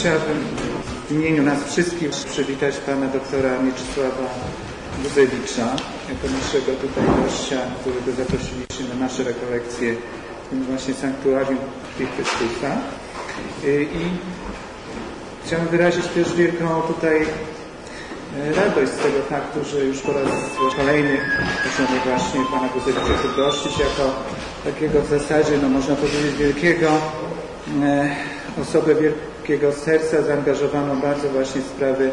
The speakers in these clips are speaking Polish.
chciałbym w imieniu nas wszystkich przywitać pana doktora Mieczysława Guzewicza jako naszego tutaj gościa, którego zaprosiliśmy na nasze rekolekcje w tym właśnie sanktuarium Chrystusa. Y, I chciałbym wyrazić też wielką tutaj y, radość z tego faktu, że już po raz kolejny możemy właśnie Pana Guzewicza tu gościć jako takiego w zasadzie, no można powiedzieć, wielkiego, y, osobę wielkiego serca zaangażowaną bardzo właśnie sprawy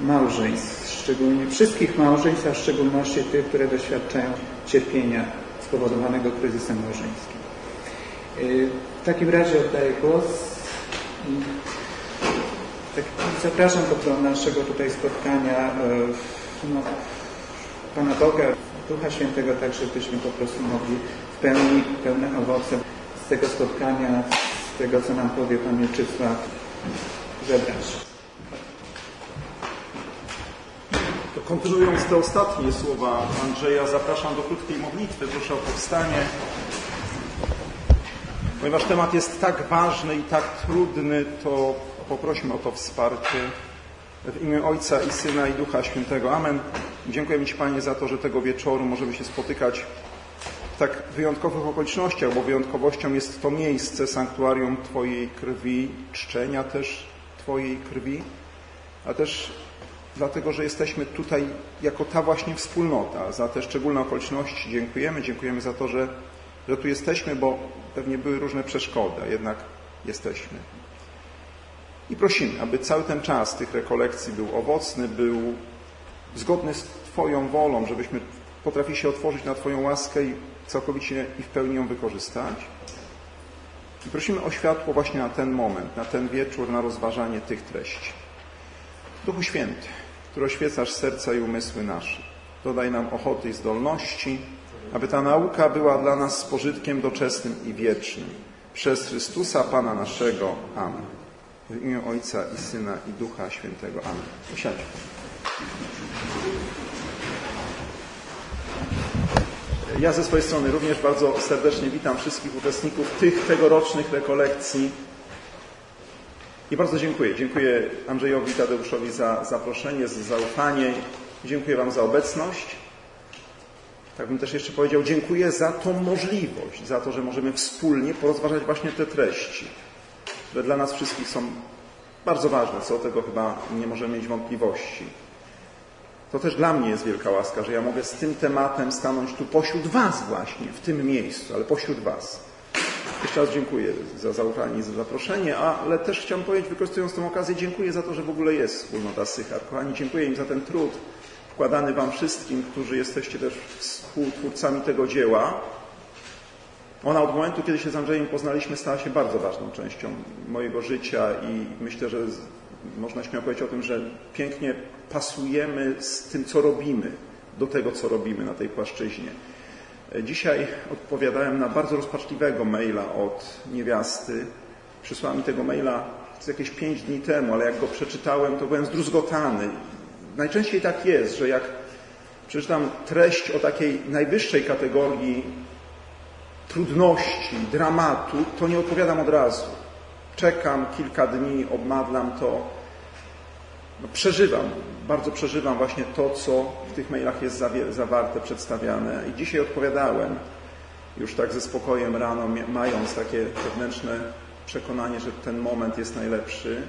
małżeństw, szczególnie wszystkich małżeństw, a w szczególności tych, które doświadczają cierpienia spowodowanego kryzysem małżeńskim. W takim razie oddaję głos i tak, zapraszam do naszego tutaj spotkania no, Pana Boga, Ducha Świętego, tak żebyśmy po prostu mogli w pełni, pełne owoce z tego spotkania, z tego, co nam powie Pan Mieczysław, zebrać. To kontynuując te ostatnie słowa Andrzeja, zapraszam do krótkiej modlitwy. Proszę o powstanie. Ponieważ temat jest tak ważny i tak trudny, to poprosimy o to wsparcie. W imię Ojca i Syna i Ducha Świętego. Amen. Dziękujemy Ci Panie za to, że tego wieczoru możemy się spotykać tak wyjątkowych okolicznościach, bo wyjątkowością jest to miejsce, sanktuarium Twojej krwi, czczenia też Twojej krwi, a też dlatego, że jesteśmy tutaj jako ta właśnie wspólnota. Za te szczególne okoliczności dziękujemy. Dziękujemy za to, że, że tu jesteśmy, bo pewnie były różne przeszkody, a jednak jesteśmy. I prosimy, aby cały ten czas tych rekolekcji był owocny, był zgodny z Twoją wolą, żebyśmy potrafili się otworzyć na Twoją łaskę i całkowicie i w pełni ją wykorzystać. I prosimy o światło właśnie na ten moment, na ten wieczór, na rozważanie tych treści. Duchu Święty, który oświecasz serca i umysły nasze, dodaj nam ochoty i zdolności, aby ta nauka była dla nas z pożytkiem doczesnym i wiecznym. Przez Chrystusa Pana naszego. Amen. W imię Ojca i Syna i Ducha Świętego. Amen. Usiądźmy. Ja ze swojej strony również bardzo serdecznie witam wszystkich uczestników tych tegorocznych rekolekcji i bardzo dziękuję. Dziękuję Andrzejowi Tadeuszowi za zaproszenie, za zaufanie. Dziękuję Wam za obecność. Tak bym też jeszcze powiedział, dziękuję za tą możliwość, za to, że możemy wspólnie porozważać właśnie te treści, które dla nas wszystkich są bardzo ważne, co do tego chyba nie możemy mieć wątpliwości. To też dla mnie jest wielka łaska, że ja mogę z tym tematem stanąć tu pośród Was właśnie, w tym miejscu, ale pośród Was. Jeszcze raz dziękuję za zaufanie i za zaproszenie, ale też chciałem powiedzieć, wykorzystując tę okazję, dziękuję za to, że w ogóle jest wspólnota Sychar. Kochani, dziękuję im za ten trud wkładany Wam wszystkim, którzy jesteście też współtwórcami tego dzieła. Ona od momentu, kiedy się z Andrzejem poznaliśmy, stała się bardzo ważną częścią mojego życia i myślę, że można śmiało powiedzieć o tym, że pięknie pasujemy z tym, co robimy, do tego, co robimy na tej płaszczyźnie. Dzisiaj odpowiadałem na bardzo rozpaczliwego maila od niewiasty. Przysłała mi tego maila jakieś pięć dni temu, ale jak go przeczytałem, to byłem zdruzgotany. Najczęściej tak jest, że jak przeczytam treść o takiej najwyższej kategorii trudności, dramatu, to nie odpowiadam od razu. Czekam kilka dni, obmadlam to. No, przeżywam, bardzo przeżywam właśnie to, co w tych mailach jest zawarte, przedstawiane. I dzisiaj odpowiadałem już tak ze spokojem rano, mając takie wewnętrzne przekonanie, że ten moment jest najlepszy.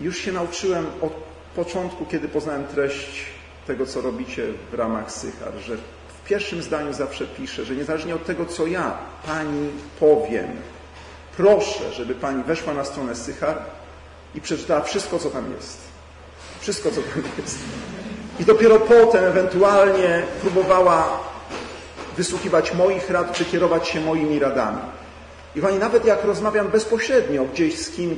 Już się nauczyłem od początku, kiedy poznałem treść tego, co robicie w ramach Sychar, że w pierwszym zdaniu zawsze piszę, że niezależnie od tego, co ja Pani powiem, proszę, żeby Pani weszła na stronę Sychar i przeczytała wszystko, co tam jest. Wszystko, co tam jest. I dopiero potem ewentualnie próbowała wysłuchiwać moich rad, czy kierować się moimi radami. I Pani, nawet jak rozmawiam bezpośrednio gdzieś z kim,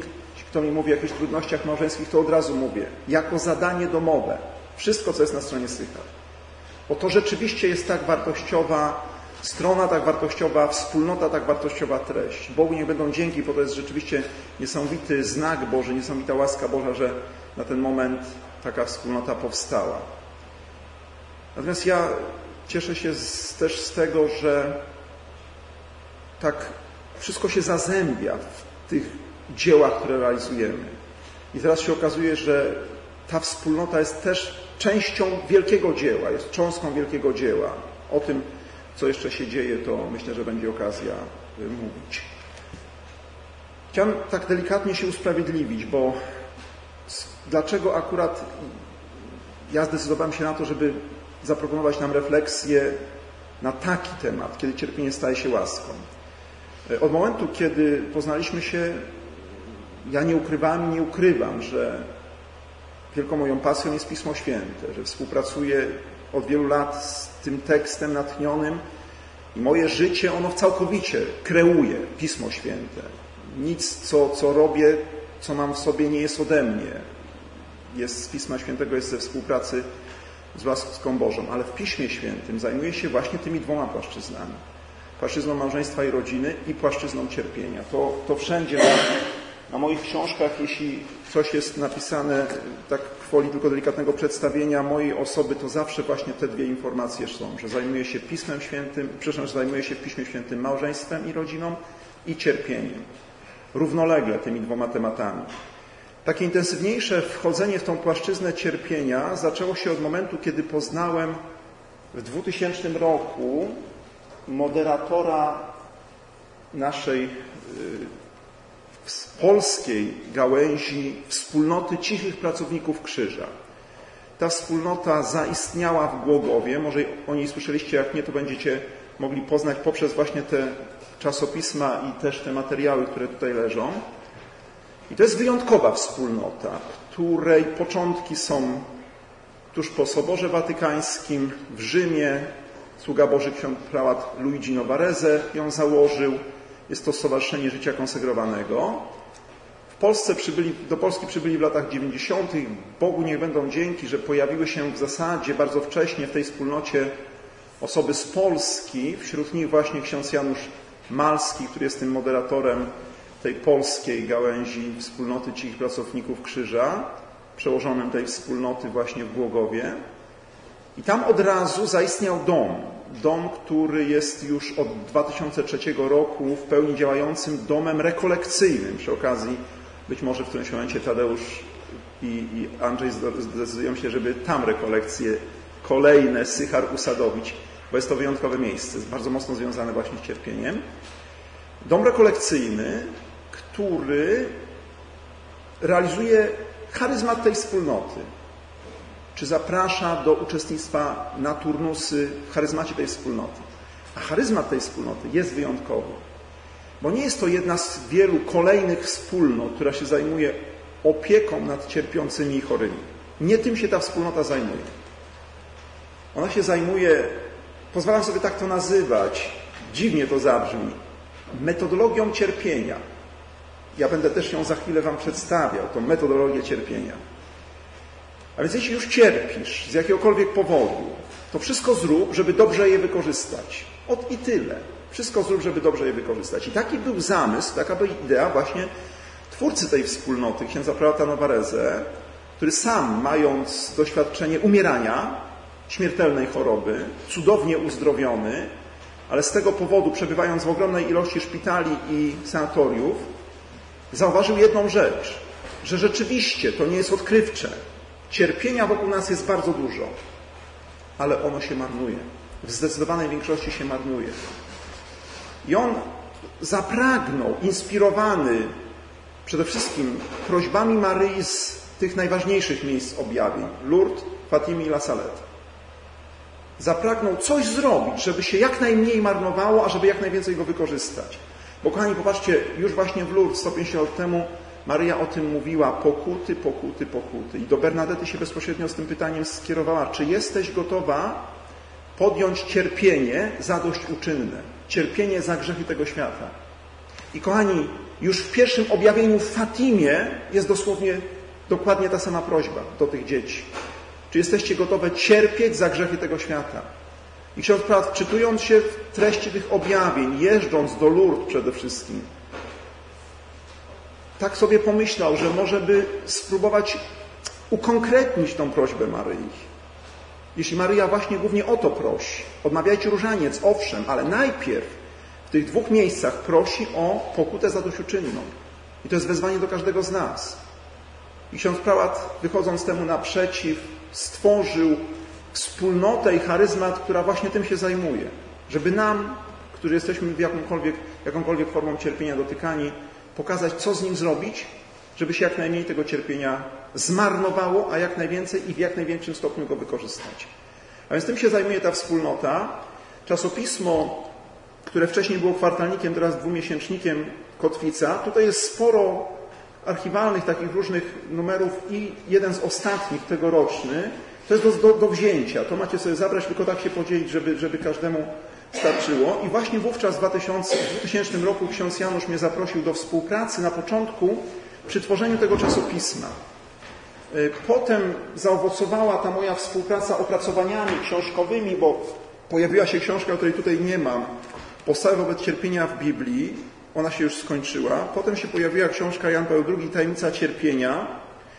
kto mi mówi o jakichś trudnościach małżeńskich, to od razu mówię, jako zadanie domowe, wszystko, co jest na stronie Sychar. Bo to rzeczywiście jest tak wartościowa strona, tak wartościowa wspólnota, tak wartościowa treść. Bogu niech będą dzięki, bo to jest rzeczywiście niesamowity znak Boży, niesamowita łaska Boża, że na ten moment taka wspólnota powstała. Natomiast ja cieszę się z, też z tego, że tak wszystko się zazębia w tych dziełach, które realizujemy. I teraz się okazuje, że ta wspólnota jest też częścią wielkiego dzieła, jest cząstką wielkiego dzieła. O tym, co jeszcze się dzieje, to myślę, że będzie okazja y, mówić. Chciałem tak delikatnie się usprawiedliwić, bo dlaczego akurat ja zdecydowałem się na to, żeby zaproponować nam refleksję na taki temat, kiedy cierpienie staje się łaską. Y, od momentu, kiedy poznaliśmy się, ja nie ukrywałem i nie ukrywam, że wielką moją pasją jest Pismo Święte, że współpracuję od wielu lat z tym tekstem natchnionym i moje życie ono całkowicie kreuje Pismo Święte. Nic, co, co robię, co mam w sobie, nie jest ode mnie. Jest z Pisma Świętego, jest ze współpracy z łaską Bożą, ale w Piśmie Świętym zajmuję się właśnie tymi dwoma płaszczyznami. Płaszczyzną małżeństwa i rodziny i płaszczyzną cierpienia. To, to wszędzie na, moich książkach, jeśli coś jest napisane tak woli tylko delikatnego przedstawienia mojej osoby, to zawsze właśnie te dwie informacje są, że zajmuję się Pismem Świętym, przepraszam, że zajmuję się w Piśmie Świętym małżeństwem i rodziną i cierpieniem. Równolegle tymi dwoma tematami. Takie intensywniejsze wchodzenie w tą płaszczyznę cierpienia zaczęło się od momentu, kiedy poznałem w 2000 roku moderatora naszej polskiej gałęzi wspólnoty cichych pracowników krzyża. Ta wspólnota zaistniała w Głogowie, może o niej słyszeliście, jak nie, to będziecie mogli poznać poprzez właśnie te czasopisma i też te materiały, które tutaj leżą. I to jest wyjątkowa wspólnota, której początki są tuż po Soborze Watykańskim w Rzymie. Sługa Boży ksiądz prałat Luigi Novareze ją założył. Jest to Stowarzyszenie Życia Konsegrowanego. W Polsce przybyli, do Polski przybyli w latach 90. Bogu niech będą dzięki, że pojawiły się w zasadzie bardzo wcześnie w tej wspólnocie osoby z Polski, wśród nich właśnie ksiądz Janusz Malski, który jest tym moderatorem tej polskiej gałęzi wspólnoty cichych pracowników krzyża, przełożonym tej wspólnoty właśnie w Głogowie. I tam od razu zaistniał dom. Dom, który jest już od 2003 roku w pełni działającym domem rekolekcyjnym. Przy okazji, być może w którymś momencie Tadeusz i, i Andrzej zdecydują się, żeby tam rekolekcje kolejne Sychar usadowić, bo jest to wyjątkowe miejsce, jest bardzo mocno związane właśnie z cierpieniem. Dom rekolekcyjny, który realizuje charyzmat tej wspólnoty, czy zaprasza do uczestnictwa na turnusy w charyzmacie tej wspólnoty. A charyzmat tej wspólnoty jest wyjątkowy, bo nie jest to jedna z wielu kolejnych wspólnot, która się zajmuje opieką nad cierpiącymi i chorymi. Nie tym się ta wspólnota zajmuje. Ona się zajmuje, pozwalam sobie tak to nazywać, dziwnie to zabrzmi, metodologią cierpienia. Ja będę też ją za chwilę Wam przedstawiał, tą metodologię cierpienia. A więc jeśli już cierpisz z jakiegokolwiek powodu, to wszystko zrób, żeby dobrze je wykorzystać. Od i tyle. Wszystko zrób, żeby dobrze je wykorzystać. I taki był zamysł, taka była idea właśnie twórcy tej wspólnoty, księdza prałata Novareze, który sam, mając doświadczenie umierania, śmiertelnej choroby, cudownie uzdrowiony, ale z tego powodu, przebywając w ogromnej ilości szpitali i sanatoriów, zauważył jedną rzecz, że rzeczywiście to nie jest odkrywcze, Cierpienia wokół nas jest bardzo dużo, ale ono się marnuje. W zdecydowanej większości się marnuje. I on zapragnął, inspirowany przede wszystkim prośbami Maryi z tych najważniejszych miejsc objawień, Lourdes, Fatimi i La Salette. Zapragnął coś zrobić, żeby się jak najmniej marnowało, a żeby jak najwięcej go wykorzystać. Bo kochani, popatrzcie, już właśnie w Lourdes 150 lat temu Maryja o tym mówiła pokuty, pokuty, pokuty. I do Bernadety się bezpośrednio z tym pytaniem skierowała, czy jesteś gotowa podjąć cierpienie zadośćuczynne, cierpienie za grzechy tego świata. I kochani, już w pierwszym objawieniu w Fatimie jest dosłownie dokładnie ta sama prośba do tych dzieci. Czy jesteście gotowe cierpieć za grzechy tego świata? I ksiądz Prat, czytując się w treści tych objawień, jeżdżąc do Lourdes przede wszystkim, tak sobie pomyślał, że może by spróbować ukonkretnić tą prośbę Maryi. Jeśli Maryja właśnie głównie o to prosi, odmawiajcie różaniec, owszem, ale najpierw w tych dwóch miejscach prosi o pokutę zadośćuczynną. I to jest wezwanie do każdego z nas. I ksiądz prałat, wychodząc temu naprzeciw, stworzył wspólnotę i charyzmat, która właśnie tym się zajmuje. Żeby nam, którzy jesteśmy w jakąkolwiek, jakąkolwiek formą cierpienia dotykani, pokazać, co z nim zrobić, żeby się jak najmniej tego cierpienia zmarnowało, a jak najwięcej i w jak największym stopniu go wykorzystać. A więc tym się zajmuje ta wspólnota. Czasopismo, które wcześniej było kwartalnikiem, teraz dwumiesięcznikiem Kotwica, tutaj jest sporo archiwalnych takich różnych numerów i jeden z ostatnich, tegoroczny, to jest do, do, do wzięcia. To macie sobie zabrać, tylko tak się podzielić, żeby, żeby każdemu starczyło. I właśnie wówczas w 2000, w 2000 roku ksiądz Janusz mnie zaprosił do współpracy na początku przy tworzeniu tego czasopisma. Y, potem zaowocowała ta moja współpraca opracowaniami książkowymi, bo pojawiła się książka, której tutaj nie mam, Postawy wobec cierpienia w Biblii. Ona się już skończyła. Potem się pojawiła książka Jan Paweł II, Tajemnica cierpienia.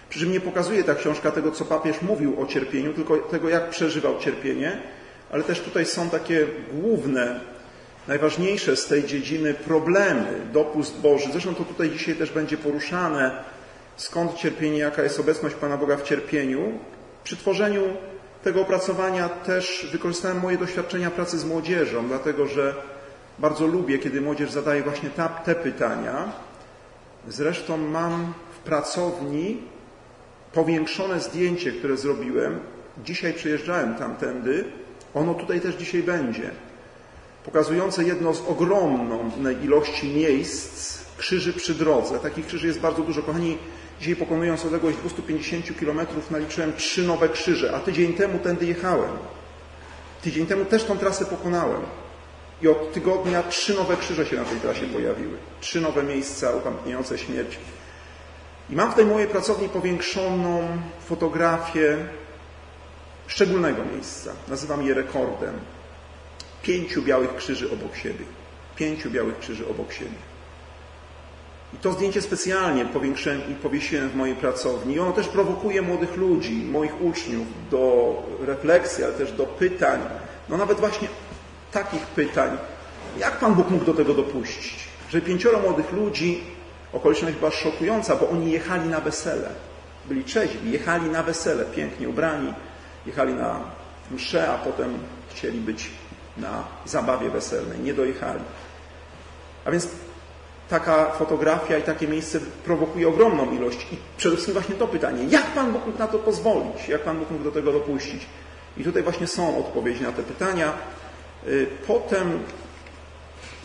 Przy czym nie pokazuje ta książka tego, co papież mówił o cierpieniu, tylko tego, jak przeżywał cierpienie. Ale też tutaj są takie główne, najważniejsze z tej dziedziny problemy, dopust Boży. Zresztą to tutaj dzisiaj też będzie poruszane skąd cierpienie, jaka jest obecność Pana Boga w cierpieniu. Przy tworzeniu tego opracowania też wykorzystałem moje doświadczenia pracy z młodzieżą, dlatego że bardzo lubię, kiedy młodzież zadaje właśnie te pytania. Zresztą mam w pracowni powiększone zdjęcie, które zrobiłem. Dzisiaj przyjeżdżałem tamtędy. Ono tutaj też dzisiaj będzie. Pokazujące jedno z ogromnej ilości miejsc krzyży przy drodze. Takich krzyży jest bardzo dużo. Kochani, Dzisiaj pokonując odległość 250 km naliczyłem trzy nowe krzyże, a tydzień temu tędy jechałem. Tydzień temu też tą trasę pokonałem. I od tygodnia trzy nowe krzyże się na tej trasie pojawiły. Trzy nowe miejsca upamiętniające śmierć. I mam w tej mojej pracowni powiększoną fotografię szczególnego miejsca. Nazywam je rekordem. Pięciu białych krzyży obok siebie. Pięciu białych krzyży obok siebie. I to zdjęcie specjalnie powiększyłem i powiesiłem w mojej pracowni. I ono też prowokuje młodych ludzi, moich uczniów do refleksji, ale też do pytań. No nawet właśnie takich pytań. Jak Pan Bóg mógł do tego dopuścić? Że pięcioro młodych ludzi, okoliczność była szokująca, bo oni jechali na wesele. Byli trzeźwi, jechali na wesele, pięknie ubrani, jechali na mszę, a potem chcieli być na zabawie weselnej. Nie dojechali. A więc taka fotografia i takie miejsce prowokuje ogromną ilość. I przede wszystkim właśnie to pytanie, jak Pan Bóg mógł na to pozwolić? Jak Pan Bóg mógł do tego dopuścić? I tutaj właśnie są odpowiedzi na te pytania. Y, potem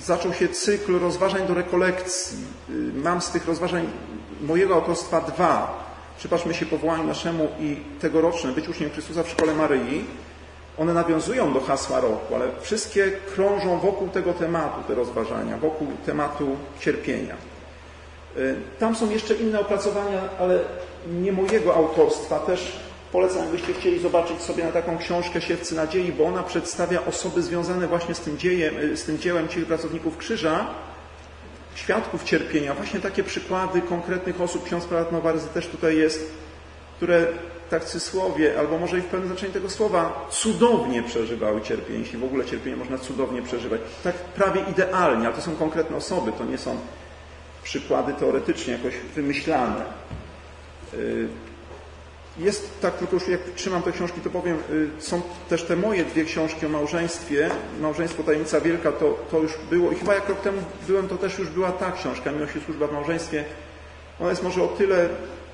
zaczął się cykl rozważań do rekolekcji. Y, mam z tych rozważań mojego autorstwa dwa. Przypatrzmy się powołaniu naszemu i tegoroczne Być uczniem Chrystusa w Szkole Maryi. One nawiązują do hasła roku, ale wszystkie krążą wokół tego tematu, te rozważania, wokół tematu cierpienia. Y, tam są jeszcze inne opracowania, ale nie mojego autorstwa. Też polecam, jakbyście chcieli zobaczyć sobie na taką książkę Siewcy Nadziei, bo ona przedstawia osoby związane właśnie z tym, dziejem, y, z tym dziełem Ciech Pracowników Krzyża, świadków cierpienia. Właśnie takie przykłady konkretnych osób. Ksiądz Pralat Nowaryzy też tutaj jest, które tak cysłowie, albo może i w pewnym znaczeniu tego słowa, cudownie przeżywały cierpienie, jeśli w ogóle cierpienie można cudownie przeżywać. Tak prawie idealnie, ale to są konkretne osoby, to nie są przykłady teoretycznie jakoś wymyślane. Jest tak, tylko już jak trzymam te książki, to powiem, y, są też te moje dwie książki o małżeństwie. Małżeństwo Tajemnica Wielka to, to już było i chyba jak rok temu byłem, to też już była ta książka, Miłość i Służba w Małżeństwie. Ona jest może o tyle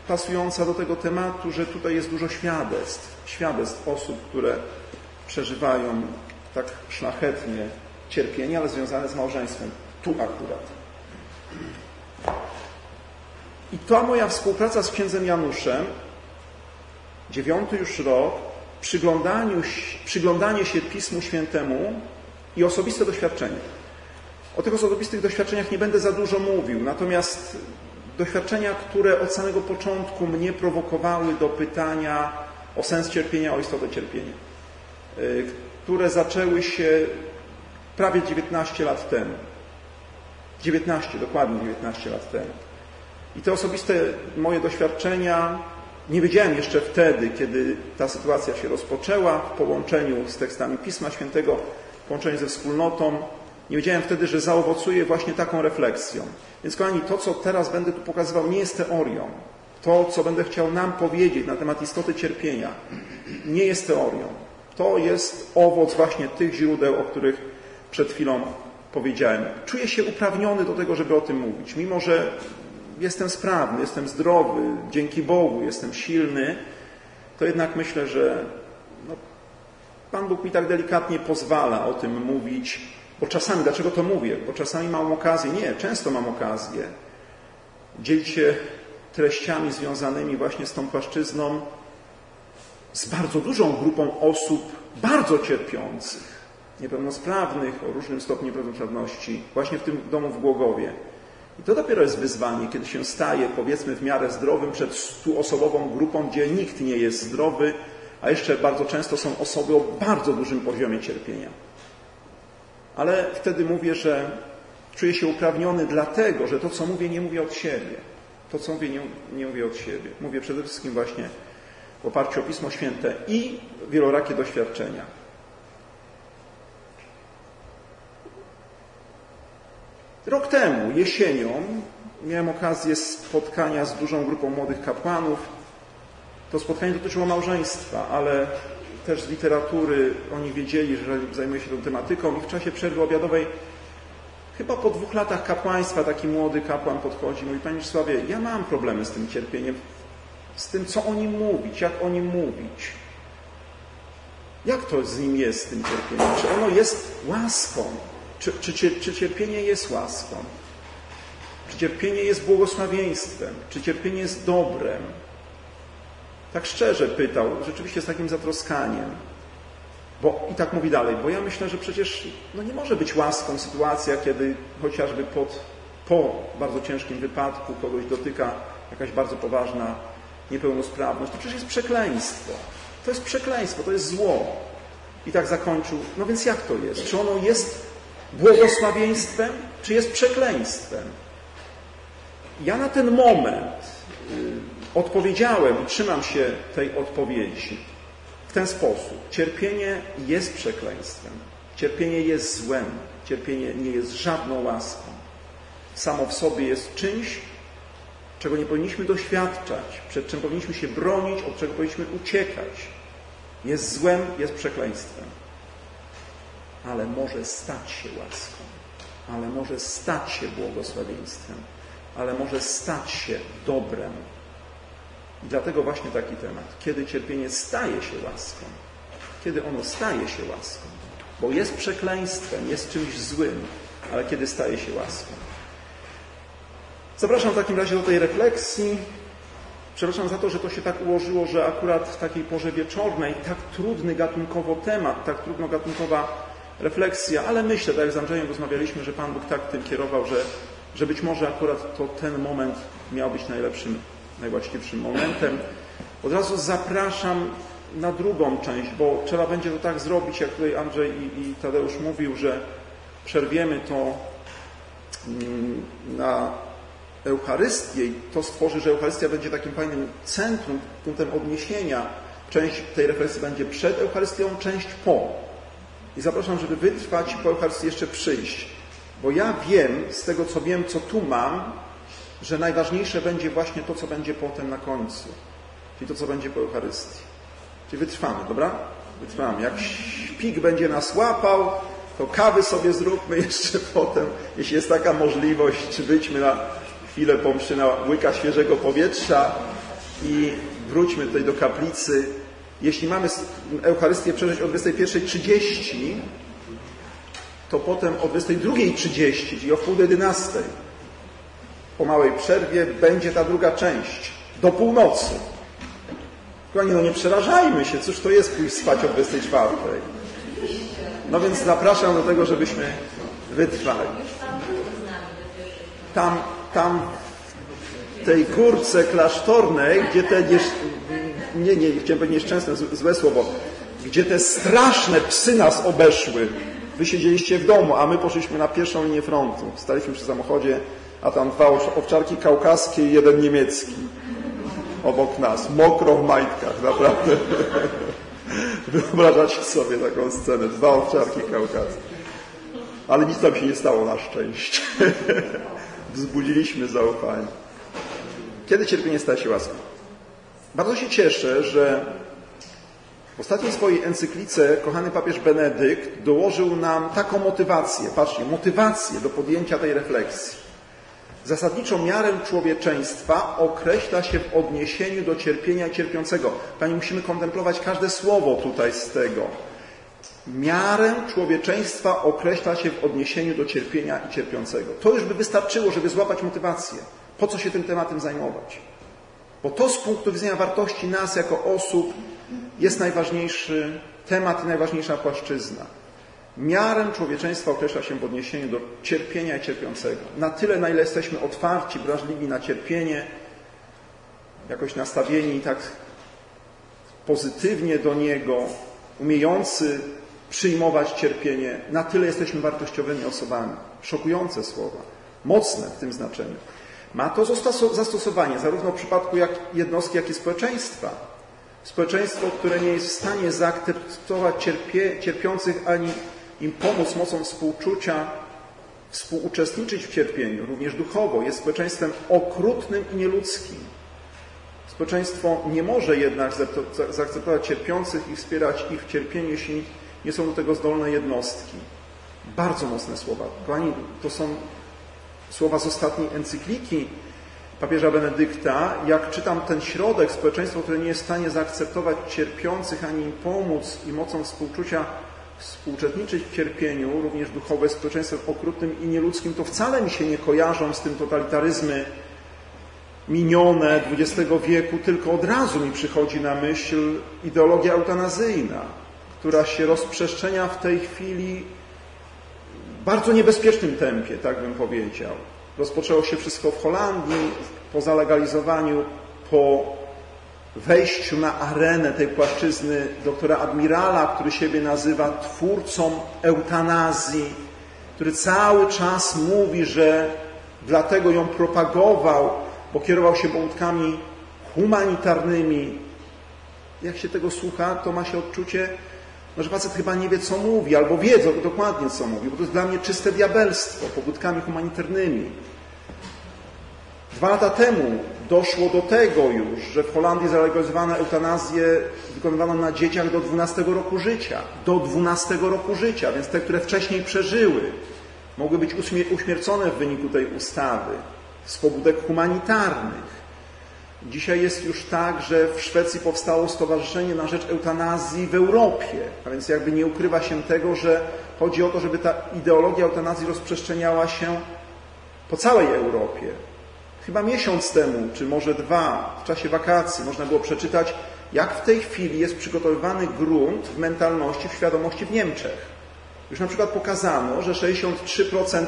pasująca do tego tematu, że tutaj jest dużo świadectw. Świadectw osób, które przeżywają tak szlachetnie cierpienie, ale związane z małżeństwem. Tu akurat. I ta moja współpraca z księdzem Januszem, dziewiąty już rok, przyglądanie się Pismu Świętemu i osobiste doświadczenie. O tych osobistych doświadczeniach nie będę za dużo mówił, natomiast Doświadczenia, które od samego początku mnie prowokowały do pytania o sens cierpienia, o istotę cierpienia. Y, które zaczęły się prawie 19 lat temu. 19, dokładnie 19 lat temu. I te osobiste moje doświadczenia nie wiedziałem jeszcze wtedy, kiedy ta sytuacja się rozpoczęła w połączeniu z tekstami Pisma Świętego, w połączeniu ze wspólnotą. Nie wiedziałem wtedy, że zaowocuje właśnie taką refleksją. Więc kochani, to co teraz będę tu pokazywał nie jest teorią. To, co będę chciał nam powiedzieć na temat istoty cierpienia, nie jest teorią. To jest owoc właśnie tych źródeł, o których przed chwilą powiedziałem. Czuję się uprawniony do tego, żeby o tym mówić. Mimo, że jestem sprawny, jestem zdrowy, dzięki Bogu jestem silny, to jednak myślę, że no, Pan Bóg mi tak delikatnie pozwala o tym mówić, bo czasami, dlaczego to mówię? Bo czasami mam okazję, nie, często mam okazję dzielić się treściami związanymi właśnie z tą płaszczyzną z bardzo dużą grupą osób bardzo cierpiących, niepełnosprawnych, o różnym stopniu niepełnosprawności, właśnie w tym domu w Głogowie. I to dopiero jest wyzwanie, kiedy się staje, powiedzmy, w miarę zdrowym przed stuosobową grupą, gdzie nikt nie jest zdrowy, a jeszcze bardzo często są osoby o bardzo dużym poziomie cierpienia. Ale wtedy mówię, że czuję się uprawniony dlatego, że to, co mówię, nie mówię od siebie. To, co mówię, nie, nie mówię od siebie. Mówię przede wszystkim właśnie w oparciu o Pismo Święte i wielorakie doświadczenia. Rok temu, jesienią, miałem okazję spotkania z dużą grupą młodych kapłanów. To spotkanie dotyczyło małżeństwa, ale też z literatury oni wiedzieli, że zajmuję się tą tematyką i w czasie przerwy obiadowej chyba po dwóch latach kapłaństwa taki młody kapłan podchodzi i mówi Panie Czesławie, ja mam problemy z tym cierpieniem, z tym, co o nim mówić, jak o nim mówić. Jak to z nim jest, z tym cierpieniem? Czy ono jest łaską? Czy, czy, czy cierpienie jest łaską? Czy cierpienie jest błogosławieństwem? Czy cierpienie jest dobrem? Tak szczerze pytał, rzeczywiście z takim zatroskaniem. Bo i tak mówi dalej, bo ja myślę, że przecież no nie może być łaską sytuacja, kiedy chociażby pod, po bardzo ciężkim wypadku kogoś dotyka jakaś bardzo poważna niepełnosprawność. To przecież jest przekleństwo. To jest przekleństwo, to jest zło. I tak zakończył. No więc jak to jest? Czy ono jest błogosławieństwem, czy jest przekleństwem? Ja na ten moment y, odpowiedziałem i trzymam się tej odpowiedzi w ten sposób. Cierpienie jest przekleństwem. Cierpienie jest złem. Cierpienie nie jest żadną łaską. Samo w sobie jest czymś, czego nie powinniśmy doświadczać, przed czym powinniśmy się bronić, od czego powinniśmy uciekać. Jest złem, jest przekleństwem. Ale może stać się łaską, ale może stać się błogosławieństwem, ale może stać się dobrem. I dlatego właśnie taki temat. Kiedy cierpienie staje się łaską, kiedy ono staje się łaską, bo jest przekleństwem, jest czymś złym, ale kiedy staje się łaską. Zapraszam w takim razie do tej refleksji. Przepraszam za to, że to się tak ułożyło, że akurat w takiej porze wieczornej tak trudny gatunkowo temat, tak trudno gatunkowa refleksja, ale myślę, tak jak z Andrzejem rozmawialiśmy, że Pan Bóg tak tym kierował, że, że być może akurat to ten moment miał być najlepszym, najwłaściwszym momentem. Od razu zapraszam na drugą część, bo trzeba będzie to tak zrobić, jak tutaj Andrzej i, i Tadeusz mówił, że przerwiemy to mm, na Eucharystię i to stworzy, że Eucharystia będzie takim fajnym centrum, punktem odniesienia. Część tej refleksji będzie przed Eucharystią, część po. I zapraszam, żeby wytrwać i po Eucharystii jeszcze przyjść. Bo ja wiem, z tego co wiem, co tu mam, że najważniejsze będzie właśnie to, co będzie potem na końcu. Czyli to, co będzie po Eucharystii. Czyli wytrwamy, dobra? Wytrwamy. Jak śpik będzie nas łapał, to kawy sobie zróbmy jeszcze potem, jeśli jest taka możliwość, czy wyjdźmy na chwilę pomszy na łyka świeżego powietrza i wróćmy tutaj do kaplicy. Jeśli mamy Eucharystię przeżyć o 21.30, to potem o 22.30, czyli o wpół do 11, po małej przerwie będzie ta druga część, do północy. Kochani, no nie przerażajmy się, cóż to jest pójść spać o 24. No więc zapraszam do tego, żebyśmy wytrwali. Tam tam w tej górce klasztornej, gdzie te nie, nie, chciałem powiedzieć nieszczęsne, złe słowo, gdzie te straszne psy nas obeszły. Wy siedzieliście w domu, a my poszliśmy na pierwszą linię frontu. Staliśmy przy samochodzie, a tam dwa owczarki kaukaskie i jeden niemiecki obok nas. Mokro w majtkach, naprawdę. Wyobrażacie sobie taką scenę. Dwa owczarki kaukaskie. Ale nic tam się nie stało na szczęście. Wzbudziliśmy zaufanie. Kiedy cierpienie staje się łaską? Bardzo się cieszę, że w ostatniej swojej encyklice kochany papież Benedykt dołożył nam taką motywację, patrzcie, motywację do podjęcia tej refleksji. Zasadniczą miarę człowieczeństwa określa się w odniesieniu do cierpienia cierpiącego. Pani, musimy kontemplować każde słowo tutaj z tego. Miarę człowieczeństwa określa się w odniesieniu do cierpienia i cierpiącego. To już by wystarczyło, żeby złapać motywację. Po co się tym tematem zajmować? Bo to z punktu widzenia wartości nas jako osób jest najważniejszy temat i najważniejsza płaszczyzna. Miarę człowieczeństwa określa się w odniesieniu do cierpienia i cierpiącego. Na tyle, na ile jesteśmy otwarci, wrażliwi na cierpienie, jakoś nastawieni tak pozytywnie do niego, umiejący przyjmować cierpienie, na tyle jesteśmy wartościowymi osobami. Szokujące słowa, mocne w tym znaczeniu. Ma to zastosowanie zarówno w przypadku jak jednostki, jak i społeczeństwa. Społeczeństwo, które nie jest w stanie zaakceptować cierpie, cierpiących ani im pomóc mocą współczucia, współuczestniczyć w cierpieniu, również duchowo, jest społeczeństwem okrutnym i nieludzkim. Społeczeństwo nie może jednak zaakceptować cierpiących i wspierać ich w cierpieniu, jeśli nie są do tego zdolne jednostki. Bardzo mocne słowa. Kochani, to są słowa z ostatniej encykliki papieża Benedykta. Jak czytam ten środek, społeczeństwo, które nie jest w stanie zaakceptować cierpiących ani im pomóc i mocą współczucia współuczestniczyć w cierpieniu, również duchowe, społeczeństwem okrutnym i nieludzkim, to wcale mi się nie kojarzą z tym totalitaryzmy minione XX wieku, tylko od razu mi przychodzi na myśl ideologia eutanazyjna, która się rozprzestrzenia w tej chwili bardzo niebezpiecznym tempie, tak bym powiedział. Rozpoczęło się wszystko w Holandii, po zalegalizowaniu, po wejściu na arenę tej płaszczyzny doktora Admirala, który siebie nazywa twórcą eutanazji, który cały czas mówi, że dlatego ją propagował, bo kierował się pobudkami humanitarnymi. Jak się tego słucha, to ma się odczucie, no, że facet chyba nie wie, co mówi, albo wie dokładnie, co mówi, bo to jest dla mnie czyste diabelstwo, pobudkami humanitarnymi. Dwa lata temu doszło do tego już, że w Holandii zalegalizowano eutanazję wykonywaną na dzieciach do 12 roku życia. Do 12 roku życia, więc te, które wcześniej przeżyły, mogły być uśmiercone w wyniku tej ustawy z pobudek humanitarnych. Dzisiaj jest już tak, że w Szwecji powstało Stowarzyszenie na Rzecz Eutanazji w Europie, a więc jakby nie ukrywa się tego, że chodzi o to, żeby ta ideologia eutanazji rozprzestrzeniała się po całej Europie. Chyba miesiąc temu, czy może dwa, w czasie wakacji, można było przeczytać, jak w tej chwili jest przygotowywany grunt w mentalności, w świadomości w Niemczech. Już na przykład pokazano, że 63%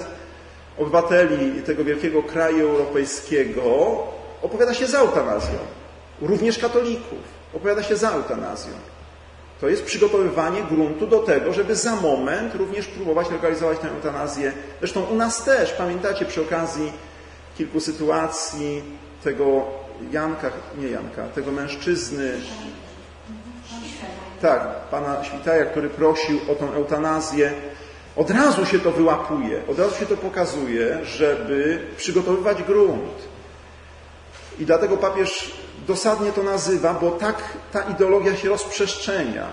obywateli tego wielkiego kraju europejskiego opowiada się za eutanazją. Również katolików opowiada się za eutanazją. To jest przygotowywanie gruntu do tego, żeby za moment również próbować legalizować tę eutanazję. Zresztą u nas też, pamiętacie przy okazji kilku sytuacji tego Janka, nie Janka, tego mężczyzny, tak, pana Świtaja, który prosił o tą eutanazję, od razu się to wyłapuje, od razu się to pokazuje, żeby przygotowywać grunt. I dlatego papież dosadnie to nazywa, bo tak ta ideologia się rozprzestrzenia.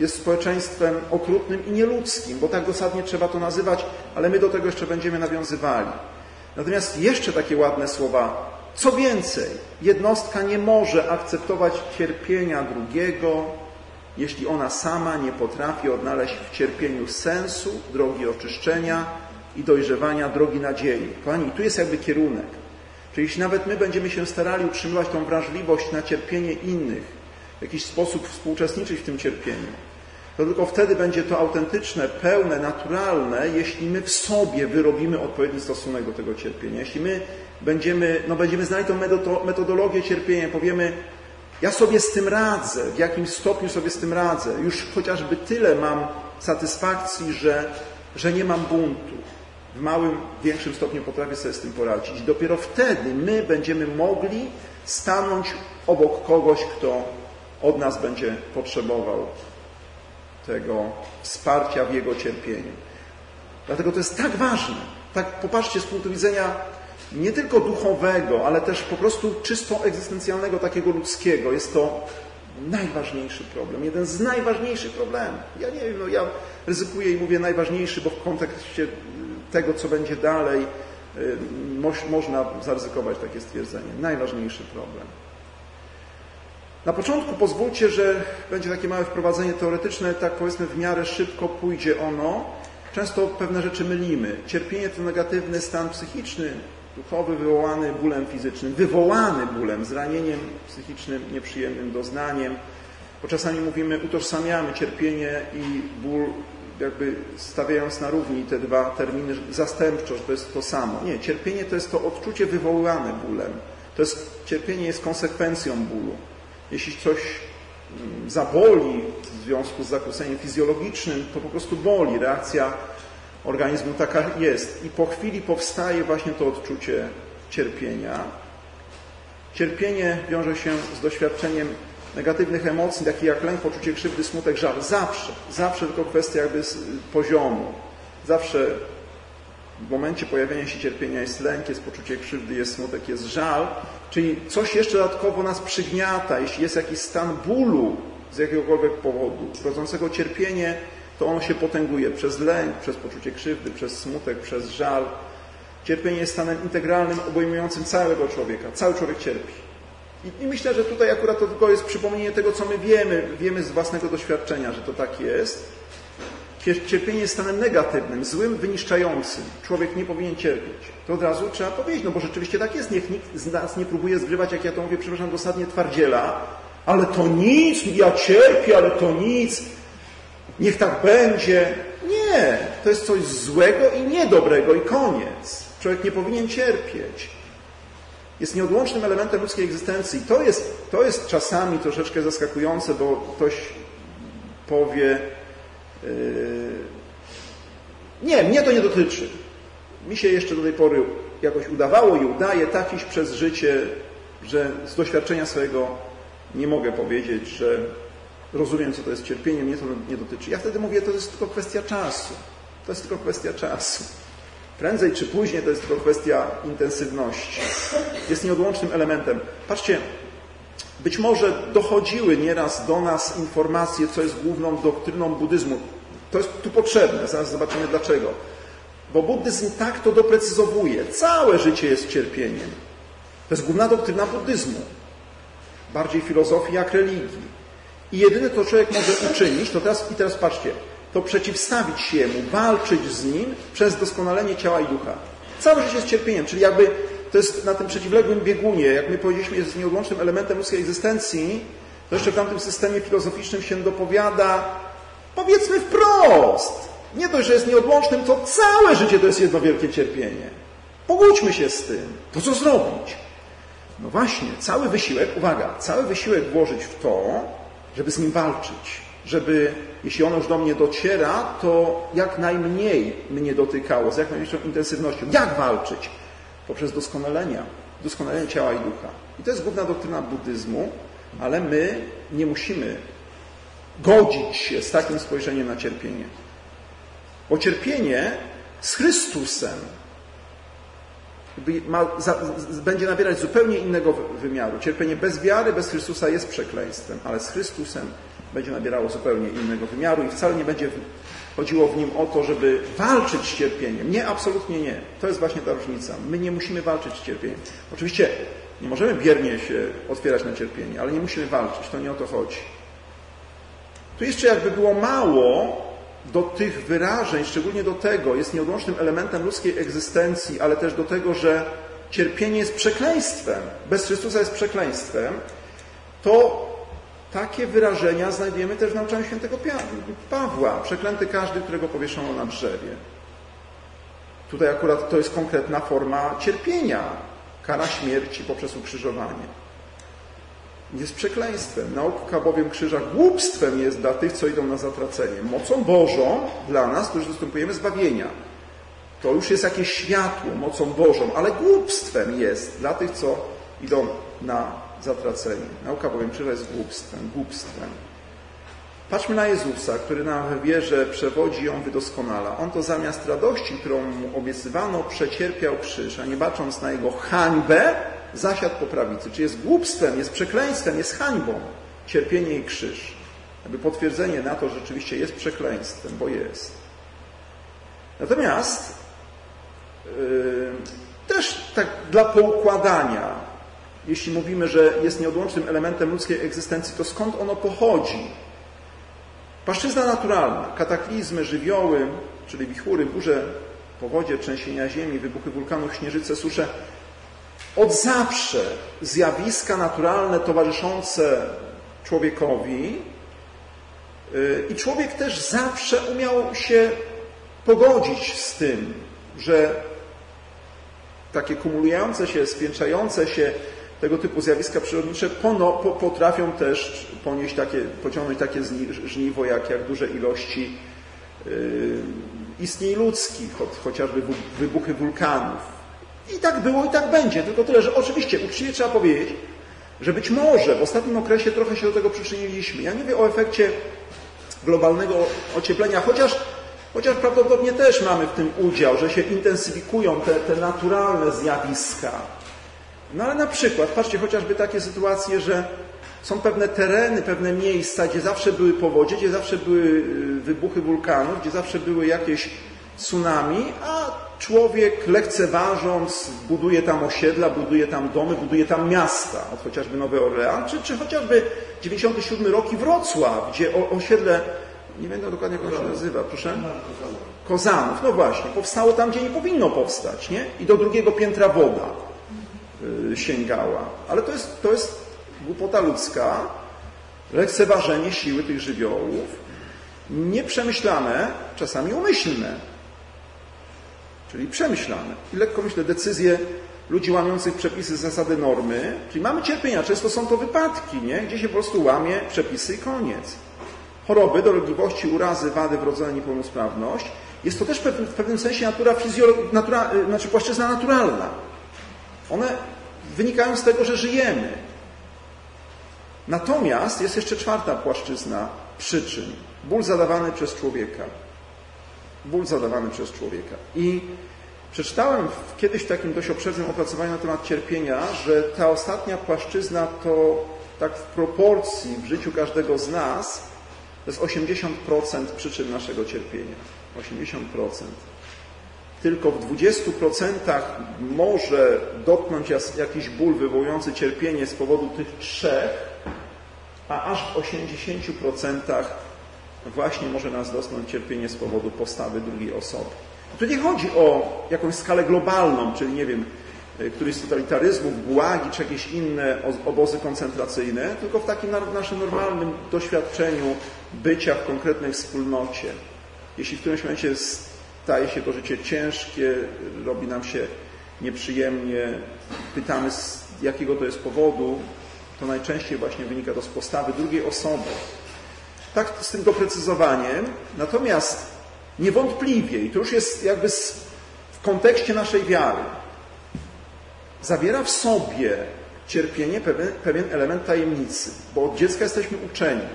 Jest społeczeństwem okrutnym i nieludzkim, bo tak dosadnie trzeba to nazywać, ale my do tego jeszcze będziemy nawiązywali. Natomiast jeszcze takie ładne słowa. Co więcej, jednostka nie może akceptować cierpienia drugiego, jeśli ona sama nie potrafi odnaleźć w cierpieniu sensu, drogi oczyszczenia i dojrzewania, drogi nadziei. Kochani, tu jest jakby kierunek. Czyli jeśli nawet my będziemy się starali utrzymywać tą wrażliwość na cierpienie innych, w jakiś sposób współuczestniczyć w tym cierpieniu, to tylko wtedy będzie to autentyczne, pełne, naturalne, jeśli my w sobie wyrobimy odpowiedni stosunek do tego cierpienia. Jeśli my będziemy, no będziemy znali tą metodologię cierpienia, powiemy, ja sobie z tym radzę, w jakim stopniu sobie z tym radzę. Już chociażby tyle mam satysfakcji, że, że nie mam buntu. W małym, większym stopniu potrafię sobie z tym poradzić. Dopiero wtedy my będziemy mogli stanąć obok kogoś, kto od nas będzie potrzebował tego wsparcia w jego cierpieniu. Dlatego to jest tak ważne. Tak popatrzcie z punktu widzenia nie tylko duchowego, ale też po prostu czysto egzystencjalnego, takiego ludzkiego. Jest to najważniejszy problem, jeden z najważniejszych problemów. Ja nie wiem, no ja ryzykuję i mówię najważniejszy, bo w kontekście tego, co będzie dalej, y, można zaryzykować takie stwierdzenie. Najważniejszy problem. Na początku pozwólcie, że będzie takie małe wprowadzenie teoretyczne, tak powiedzmy w miarę szybko pójdzie ono. Często pewne rzeczy mylimy. Cierpienie to negatywny stan psychiczny, duchowy wywołany bólem fizycznym, wywołany bólem, zranieniem psychicznym, nieprzyjemnym doznaniem. Bo czasami mówimy, utożsamiamy cierpienie i ból, jakby stawiając na równi te dwa terminy zastępczo, że to jest to samo. Nie, cierpienie to jest to odczucie wywołane bólem. To jest, cierpienie jest konsekwencją bólu. Jeśli coś mm, zaboli w związku z zakłóceniem fizjologicznym, to po prostu boli. Reakcja organizmu taka jest. I po chwili powstaje właśnie to odczucie cierpienia. Cierpienie wiąże się z doświadczeniem negatywnych emocji, takich jak lęk, poczucie krzywdy, smutek, żal. Zawsze, zawsze tylko kwestia jakby poziomu. Zawsze w momencie pojawienia się cierpienia jest lęk, jest poczucie krzywdy, jest smutek, jest żal. Czyli coś jeszcze dodatkowo nas przygniata. Jeśli jest jakiś stan bólu z jakiegokolwiek powodu, rodzącego cierpienie, to ono się potęguje przez lęk, przez poczucie krzywdy, przez smutek, przez żal. Cierpienie jest stanem integralnym, obejmującym całego człowieka. Cały człowiek cierpi. I, I, myślę, że tutaj akurat to tylko jest przypomnienie tego, co my wiemy. Wiemy z własnego doświadczenia, że to tak jest. Cierpienie jest stanem negatywnym, złym, wyniszczającym. Człowiek nie powinien cierpieć. To od razu trzeba powiedzieć, no bo rzeczywiście tak jest. Niech nikt z nas nie próbuje zgrywać, jak ja to mówię, przepraszam, dosadnie twardziela, ale to nic, ja cierpię, ale to nic niech tak będzie. Nie, to jest coś złego i niedobrego i koniec. Człowiek nie powinien cierpieć. Jest nieodłącznym elementem ludzkiej egzystencji. To jest, to jest czasami troszeczkę zaskakujące, bo ktoś powie, yy... nie, mnie to nie dotyczy. Mi się jeszcze do tej pory jakoś udawało i udaje tak iść przez życie, że z doświadczenia swojego nie mogę powiedzieć, że rozumiem, co to jest cierpienie, mnie to nie dotyczy. Ja wtedy mówię, to jest tylko kwestia czasu. To jest tylko kwestia czasu. Prędzej czy później to jest tylko kwestia intensywności. Jest nieodłącznym elementem. Patrzcie, być może dochodziły nieraz do nas informacje, co jest główną doktryną buddyzmu. To jest tu potrzebne, zaraz zobaczymy dlaczego. Bo buddyzm tak to doprecyzowuje. Całe życie jest cierpieniem. To jest główna doktryna buddyzmu. Bardziej filozofii jak religii. I jedyne, co człowiek może uczynić, to teraz, i teraz patrzcie, to przeciwstawić się Jemu, walczyć z Nim przez doskonalenie ciała i ducha. Całe życie jest cierpieniem, czyli jakby to jest na tym przeciwległym biegunie, jak my powiedzieliśmy, jest nieodłącznym elementem ludzkiej egzystencji, to jeszcze w tamtym systemie filozoficznym się dopowiada, powiedzmy wprost, nie dość, że jest nieodłącznym, to całe życie to jest jedno wielkie cierpienie. Pogódźmy się z tym. To co zrobić? No właśnie, cały wysiłek, uwaga, cały wysiłek włożyć w to, żeby z nim walczyć, żeby, jeśli ono już do mnie dociera, to jak najmniej mnie dotykało, z jak najmniejszą intensywnością. Jak walczyć? Poprzez doskonalenia, doskonalenie ciała i ducha. I to jest główna doktryna buddyzmu, ale my nie musimy godzić się z takim spojrzeniem na cierpienie. Bo cierpienie z Chrystusem ma, za, będzie nabierać zupełnie innego wymiaru. Cierpienie bez wiary, bez Chrystusa jest przekleństwem, ale z Chrystusem będzie nabierało zupełnie innego wymiaru i wcale nie będzie chodziło w nim o to, żeby walczyć z cierpieniem. Nie, absolutnie nie. To jest właśnie ta różnica. My nie musimy walczyć z cierpieniem. Oczywiście nie możemy biernie się otwierać na cierpienie, ale nie musimy walczyć. To nie o to chodzi. Tu jeszcze jakby było mało, do tych wyrażeń, szczególnie do tego, jest nieodłącznym elementem ludzkiej egzystencji, ale też do tego, że cierpienie jest przekleństwem, bez Chrystusa jest przekleństwem, to takie wyrażenia znajdujemy też w nauczaniu świętego Pawła. Przeklęty każdy, którego powieszono na drzewie. Tutaj akurat to jest konkretna forma cierpienia, kara śmierci poprzez ukrzyżowanie jest przekleństwem. Nauka bowiem krzyża głupstwem jest dla tych, co idą na zatracenie. Mocą Bożą dla nas, którzy dostępujemy zbawienia. To już jest jakieś światło, mocą Bożą, ale głupstwem jest dla tych, co idą na zatracenie. Nauka bowiem jest głupstwem, głupstwem. Patrzmy na Jezusa, który na wierze przewodzi ją wydoskonala. On to zamiast radości, którą mu obiecywano, przecierpiał krzyż, a nie bacząc na jego hańbę, zasiadł po prawicy. Czy jest głupstwem, jest przekleństwem, jest hańbą cierpienie i krzyż. Jakby potwierdzenie na to, że rzeczywiście jest przekleństwem, bo jest. Natomiast yy, też tak dla poukładania, jeśli mówimy, że jest nieodłącznym elementem ludzkiej egzystencji, to skąd ono pochodzi? Płaszczyzna naturalna, kataklizmy, żywioły, czyli wichury, burze, powodzie, trzęsienia ziemi, wybuchy wulkanów, śnieżyce, susze, od zawsze zjawiska naturalne towarzyszące człowiekowi y, i człowiek też zawsze umiał się pogodzić z tym, że takie kumulujące się, spięczające się tego typu zjawiska przyrodnicze pono, po, potrafią też ponieść takie, pociągnąć takie żniwo, jak, jak duże ilości yy, istnień ludzkich, chociażby wybuchy wulkanów. I tak było i tak będzie, tylko tyle, że oczywiście uczciwie trzeba powiedzieć, że być może w ostatnim okresie trochę się do tego przyczyniliśmy. Ja nie mówię o efekcie globalnego ocieplenia, chociaż, chociaż prawdopodobnie też mamy w tym udział, że się intensyfikują te, te naturalne zjawiska. No ale na przykład, patrzcie, chociażby takie sytuacje, że są pewne tereny, pewne miejsca, gdzie zawsze były powodzie, gdzie zawsze były y, wybuchy wulkanów, gdzie zawsze były jakieś tsunami, a człowiek lekceważąc buduje tam osiedla, buduje tam domy, buduje tam miasta, od chociażby Nowy Orlean, czy, czy chociażby 97 rok i Wrocław, gdzie osiedle, nie wiem dokładnie jak on się nazywa, proszę? Kozanów, no właśnie, powstało tam, gdzie nie powinno powstać, nie? I do drugiego piętra woda sięgała. Ale to jest, to jest głupota ludzka, lekceważenie siły tych żywiołów, nieprzemyślane, czasami umyślne czyli przemyślane i lekko myślę decyzje ludzi łamiących przepisy, zasady, normy, czyli mamy cierpienia, często są to wypadki, nie? gdzie się po prostu łamie przepisy i koniec. Choroby, dolegliwości, urazy, wady, wrodzone niepełnosprawność. Jest to też w pewnym sensie natura fizjolo- natura, y, znaczy płaszczyzna naturalna. One wynikają z tego, że żyjemy. Natomiast jest jeszcze czwarta płaszczyzna przyczyn. Ból zadawany przez człowieka ból zadawany przez człowieka. I przeczytałem kiedyś w takim dość obszernym opracowaniu na temat cierpienia, że ta ostatnia płaszczyzna to tak w proporcji w życiu każdego z nas to jest 80% przyczyn naszego cierpienia. 80%. Tylko w 20% może dotknąć jakiś ból wywołujący cierpienie z powodu tych trzech, a aż w 80% właśnie może nas dotknąć cierpienie z powodu postawy drugiej osoby. Tu nie chodzi o jakąś skalę globalną, czyli nie wiem, e, któryś z totalitaryzmów, gułagi czy jakieś inne obozy koncentracyjne, tylko w takim naszym normalnym doświadczeniu bycia w konkretnej wspólnocie. Jeśli w którymś momencie staje się to życie ciężkie, robi nam się nieprzyjemnie, pytamy z jakiego to jest powodu, to najczęściej właśnie wynika to z postawy drugiej osoby, tak z tym doprecyzowaniem. Natomiast niewątpliwie, i to już jest jakby w kontekście naszej wiary, zawiera w sobie cierpienie pewien, pewien element tajemnicy, bo od dziecka jesteśmy uczeni,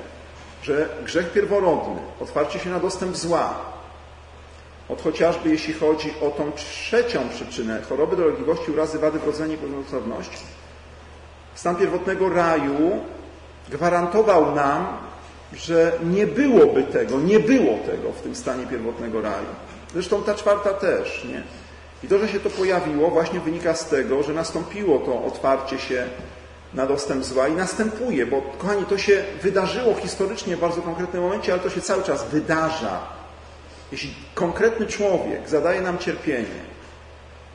że grzech pierworodny, otwarcie się na dostęp zła, od chociażby jeśli chodzi o tą trzecią przyczynę, choroby, dolegliwości, urazy, wady, wrodzenie i pełnosprawność, stan pierwotnego raju gwarantował nam że nie byłoby tego, nie było tego w tym stanie pierwotnego raju. Zresztą ta czwarta też, nie? I to, że się to pojawiło, właśnie wynika z tego, że nastąpiło to otwarcie się na dostęp zła i następuje, bo kochani, to się wydarzyło historycznie w bardzo konkretnym momencie, ale to się cały czas wydarza. Jeśli konkretny człowiek zadaje nam cierpienie,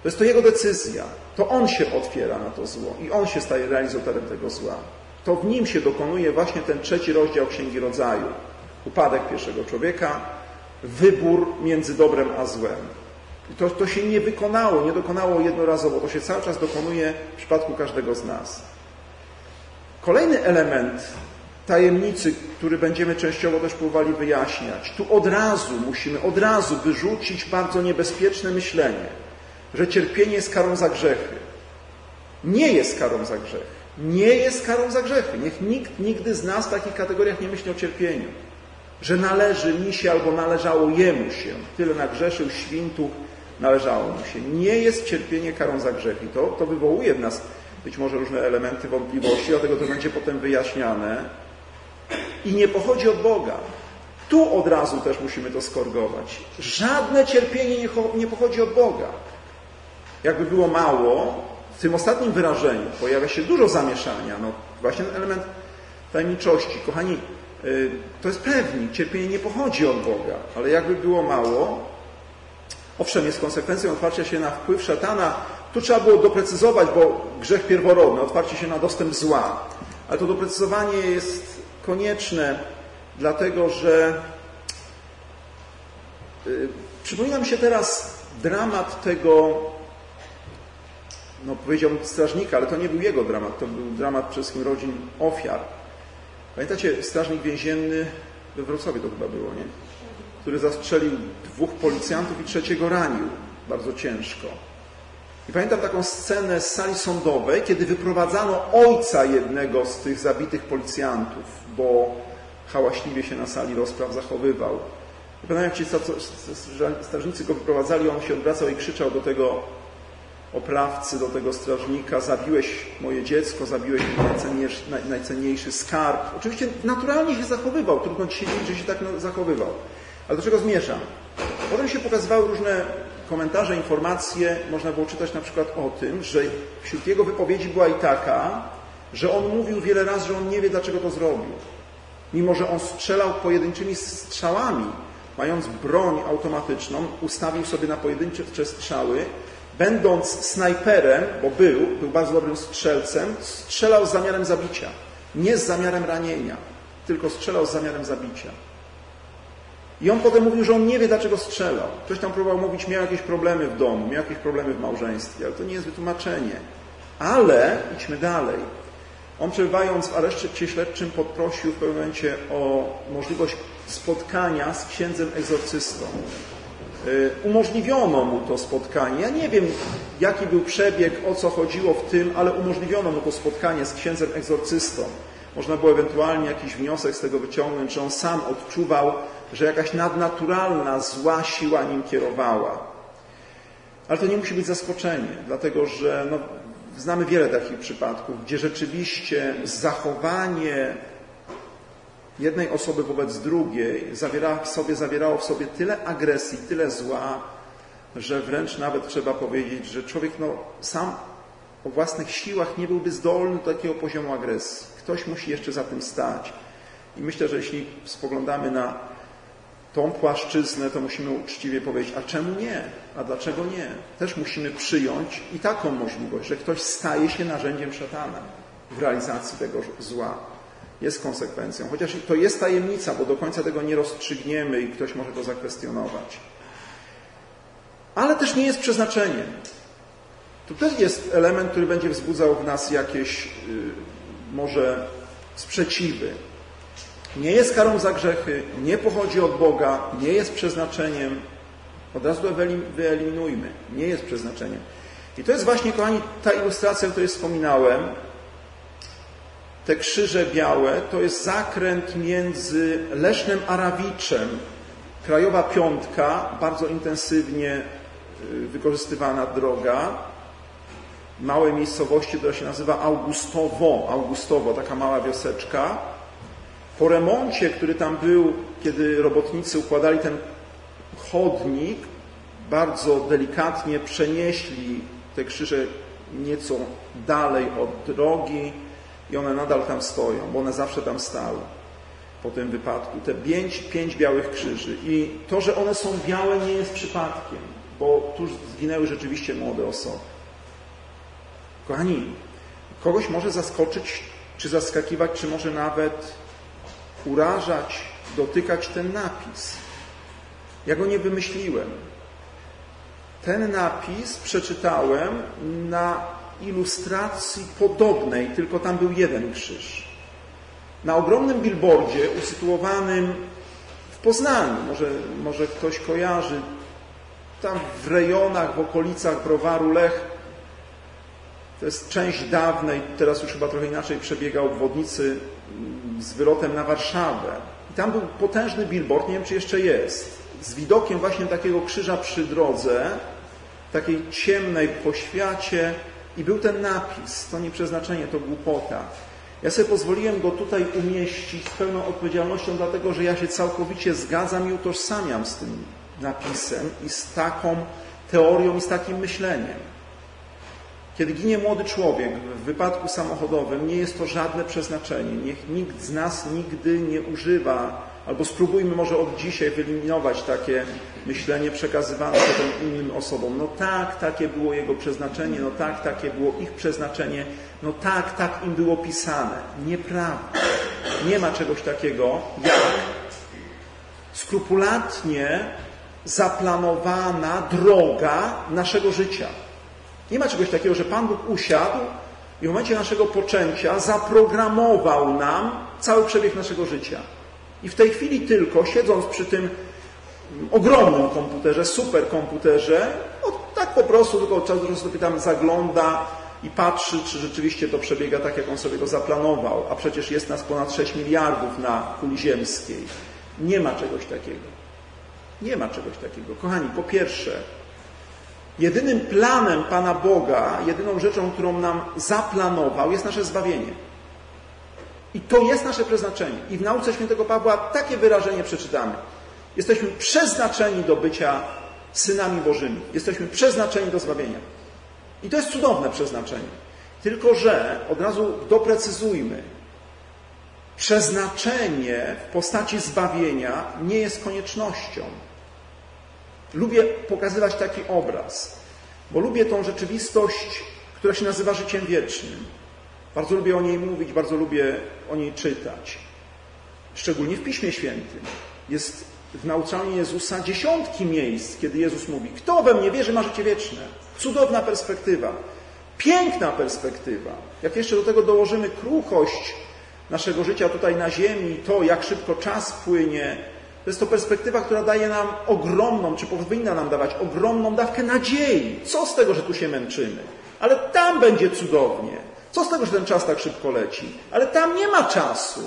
to jest to jego decyzja, to on się otwiera na to zło i on się staje realizatorem tego zła to w nim się dokonuje właśnie ten trzeci rozdział Księgi Rodzaju. Upadek pierwszego człowieka, wybór między dobrem a złem. I to, to się nie wykonało, nie dokonało jednorazowo, to się cały czas dokonuje w przypadku każdego z nas. Kolejny element tajemnicy, który będziemy częściowo też próbowali wyjaśniać. Tu od razu musimy od razu wyrzucić bardzo niebezpieczne myślenie, że cierpienie jest karą za grzechy. Nie jest karą za grzechy nie jest karą za grzechy. Niech nikt nigdy z nas w takich kategoriach nie myśli o cierpieniu. że należy mi się albo należało jemu się. Tyle nagrzeszył świntu, należało mu się. Nie jest cierpienie karą za grzech i to, to wywołuje w nas być może różne elementy wątpliwości, dlatego to będzie potem wyjaśniane. I nie pochodzi od Boga. Tu od razu też musimy to skorgować. Żadne cierpienie nie, nie pochodzi od Boga. Jakby było mało, w tym ostatnim wyrażeniu pojawia się dużo zamieszania. No, właśnie ten element tajemniczości. Kochani, y, to jest pewni, cierpienie nie pochodzi od Boga, ale jakby było mało, owszem, jest konsekwencją otwarcia się na wpływ szatana. Tu trzeba było doprecyzować, bo grzech pierworodny, otwarcie się na dostęp zła. Ale to doprecyzowanie jest konieczne, dlatego że yy, przypomina mi się teraz dramat tego no powiedziałbym strażnika, ale to nie był jego dramat, to był dramat przede wszystkim rodzin ofiar. Pamiętacie, strażnik więzienny we Wrocławiu to chyba było, nie? Który zastrzelił dwóch policjantów i trzeciego ranił bardzo ciężko. I pamiętam taką scenę z sali sądowej, kiedy wyprowadzano ojca jednego z tych zabitych policjantów, bo hałaśliwie się na sali rozpraw zachowywał. Pamiętam, jak ci strażnicy go wyprowadzali, on się odwracał i krzyczał do tego oprawcy, do tego strażnika, zabiłeś moje dziecko, zabiłeś najcenniejszy, najcenniejszy skarb. Oczywiście naturalnie się zachowywał, trudno ci się dziwić, że się tak zachowywał. Ale do czego zmierzam? Potem się pokazywały różne komentarze, informacje, można było czytać na przykład o tym, że wśród jego wypowiedzi była i taka, że on mówił wiele razy, że on nie wie, dlaczego to zrobił. Mimo, że on strzelał pojedynczymi strzałami, mając broń automatyczną, ustawił sobie na pojedyncze strzały, będąc snajperem, bo był, był bardzo dobrym strzelcem, strzelał z zamiarem zabicia. Nie z zamiarem ranienia, tylko strzelał z zamiarem zabicia. I on potem mówił, że on nie wie, dlaczego strzelał. Ktoś tam próbował mówić, miał jakieś problemy w domu, miał jakieś problemy w małżeństwie, ale to nie jest wytłumaczenie. Ale, idźmy dalej. On przebywając w areszcie śledczym poprosił w pewnym momencie o możliwość spotkania z księdzem egzorcystą. Y, umożliwiono mu to spotkanie. Ja nie wiem, jaki był przebieg, o co chodziło w tym, ale umożliwiono mu to spotkanie z księdzem egzorcystą. Można było ewentualnie jakiś wniosek z tego wyciągnąć, że on sam odczuwał, że jakaś nadnaturalna, zła siła nim kierowała. Ale to nie musi być zaskoczenie, dlatego że no, znamy wiele takich przypadków, gdzie rzeczywiście zachowanie jednej osoby wobec drugiej zawiera w sobie, zawierało w sobie tyle agresji, tyle zła, że wręcz nawet trzeba powiedzieć, że człowiek no, sam o własnych siłach nie byłby zdolny do takiego poziomu agresji. Ktoś musi jeszcze za tym stać. I myślę, że jeśli spoglądamy na tą płaszczyznę, to musimy uczciwie powiedzieć, a czemu nie? A dlaczego nie? Też musimy przyjąć i taką możliwość, że ktoś staje się narzędziem szatana w realizacji tego zła jest konsekwencją. Chociaż to jest tajemnica, bo do końca tego nie rozstrzygniemy i ktoś może to zakwestionować. Ale też nie jest przeznaczeniem. To też jest element, który będzie wzbudzał w nas jakieś yy, może sprzeciwy. Nie jest karą za grzechy, nie pochodzi od Boga, nie jest przeznaczeniem. Od razu wyeliminujmy. Nie jest przeznaczeniem. I to jest właśnie, kochani, ta ilustracja, o której wspominałem, te krzyże białe to jest zakręt między Lesznem a Rawiczem. Krajowa piątka, bardzo intensywnie y, wykorzystywana droga. Małej miejscowości, która się nazywa Augustowo, Augustowo, taka mała wioseczka. Po remoncie, który tam był, kiedy robotnicy układali ten chodnik, bardzo delikatnie przenieśli te krzyże nieco dalej od drogi, i one nadal tam stoją, bo one zawsze tam stały po tym wypadku. Te pięć, pięć białych krzyży. I to, że one są białe nie jest przypadkiem, bo tu zginęły rzeczywiście młode osoby. Kochani, kogoś może zaskoczyć, czy zaskakiwać, czy może nawet urażać, dotykać ten napis. Ja go nie wymyśliłem. Ten napis przeczytałem na ilustracji podobnej, tylko tam był jeden krzyż. Na ogromnym billboardzie usytuowanym w Poznaniu, może, może ktoś kojarzy, tam w rejonach, w okolicach browaru Lech, to jest część dawnej, teraz już chyba trochę inaczej przebiega obwodnicy z wylotem na Warszawę. I tam był potężny billboard, nie wiem czy jeszcze jest, z widokiem właśnie takiego krzyża przy drodze, takiej ciemnej poświacie i był ten napis, to nie przeznaczenie, to głupota. Ja sobie pozwoliłem go tutaj umieścić z pełną odpowiedzialnością, dlatego że ja się całkowicie zgadzam i utożsamiam z tym napisem i z taką teorią i z takim myśleniem. Kiedy ginie młody człowiek w wypadku samochodowym, nie jest to żadne przeznaczenie. Niech nikt z nas nigdy nie używa, albo spróbujmy może od dzisiaj wyeliminować takie myślenie przekazywane potem innym osobom. No tak, takie było jego przeznaczenie, no tak, takie było ich przeznaczenie, no tak, tak im było pisane. Nieprawda. Nie ma czegoś takiego jak skrupulatnie zaplanowana droga naszego życia. Nie ma czegoś takiego, że Pan Bóg usiadł i w momencie naszego poczęcia zaprogramował nam cały przebieg naszego życia. I w tej chwili tylko, siedząc przy tym ogromnym komputerze, superkomputerze, no, tak po prostu, tylko od czasu do czasu tam zagląda i patrzy, czy rzeczywiście to przebiega tak, jak on sobie go zaplanował. A przecież jest nas ponad 6 miliardów na kuli ziemskiej. Nie ma czegoś takiego. Nie ma czegoś takiego. Kochani, po pierwsze, jedynym planem Pana Boga, jedyną rzeczą, którą nam zaplanował, jest nasze zbawienie. I to jest nasze przeznaczenie. I w nauce świętego Pawła takie wyrażenie przeczytamy. Jesteśmy przeznaczeni do bycia synami Bożymi. Jesteśmy przeznaczeni do zbawienia. I to jest cudowne przeznaczenie. Tylko, że od razu doprecyzujmy. Przeznaczenie w postaci zbawienia nie jest koniecznością. Lubię pokazywać taki obraz, bo lubię tą rzeczywistość, która się nazywa życiem wiecznym. Bardzo lubię o niej mówić, bardzo lubię o niej czytać. Szczególnie w Piśmie Świętym. Jest w nauczaniu Jezusa dziesiątki miejsc, kiedy Jezus mówi: Kto we mnie wierzy, ma życie wieczne. Cudowna perspektywa. Piękna perspektywa. Jak jeszcze do tego dołożymy kruchość naszego życia tutaj na ziemi, to jak szybko czas płynie, to jest to perspektywa, która daje nam ogromną, czy powinna nam dawać ogromną dawkę nadziei. Co z tego, że tu się męczymy? Ale tam będzie cudownie. Co z tego, że ten czas tak szybko leci? Ale tam nie ma czasu.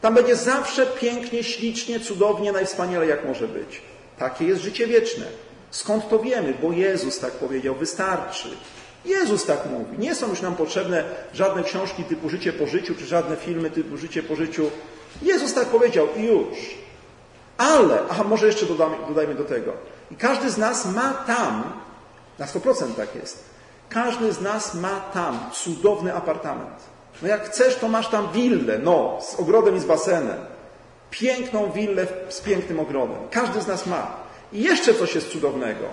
Tam będzie zawsze pięknie, ślicznie, cudownie, najwspanialej jak może być. Takie jest życie wieczne. Skąd to wiemy? Bo Jezus tak powiedział, wystarczy. Jezus tak mówi. Nie są już nam potrzebne żadne książki typu Życie po życiu, czy żadne filmy typu Życie po życiu. Jezus tak powiedział i już. Ale, a może jeszcze dodamy, dodajmy do tego. I każdy z nas ma tam, na 100% tak jest, każdy z nas ma tam cudowny apartament. No jak chcesz, to masz tam willę, no, z ogrodem i z basenem. Piękną willę z pięknym ogrodem. Każdy z nas ma. I jeszcze coś jest cudownego,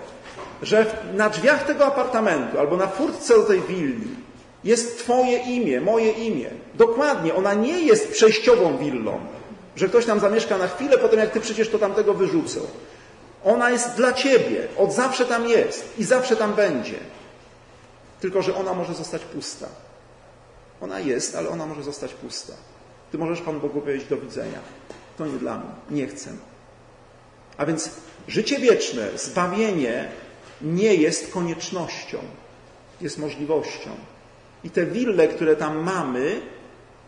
że na drzwiach tego apartamentu albo na furtce do tej willi jest Twoje imię, moje imię. Dokładnie, ona nie jest przejściową willą, że ktoś tam zamieszka na chwilę, potem jak Ty przyjdziesz, to tamtego wyrzucą. Ona jest dla Ciebie, od zawsze tam jest i zawsze tam będzie. Tylko, że ona może zostać pusta. Ona jest, ale ona może zostać pusta. Ty możesz Pan Bogu powiedzieć do widzenia. To nie dla mnie, nie chcę. A więc życie wieczne, zbawienie nie jest koniecznością, jest możliwością. I te wille, które tam mamy,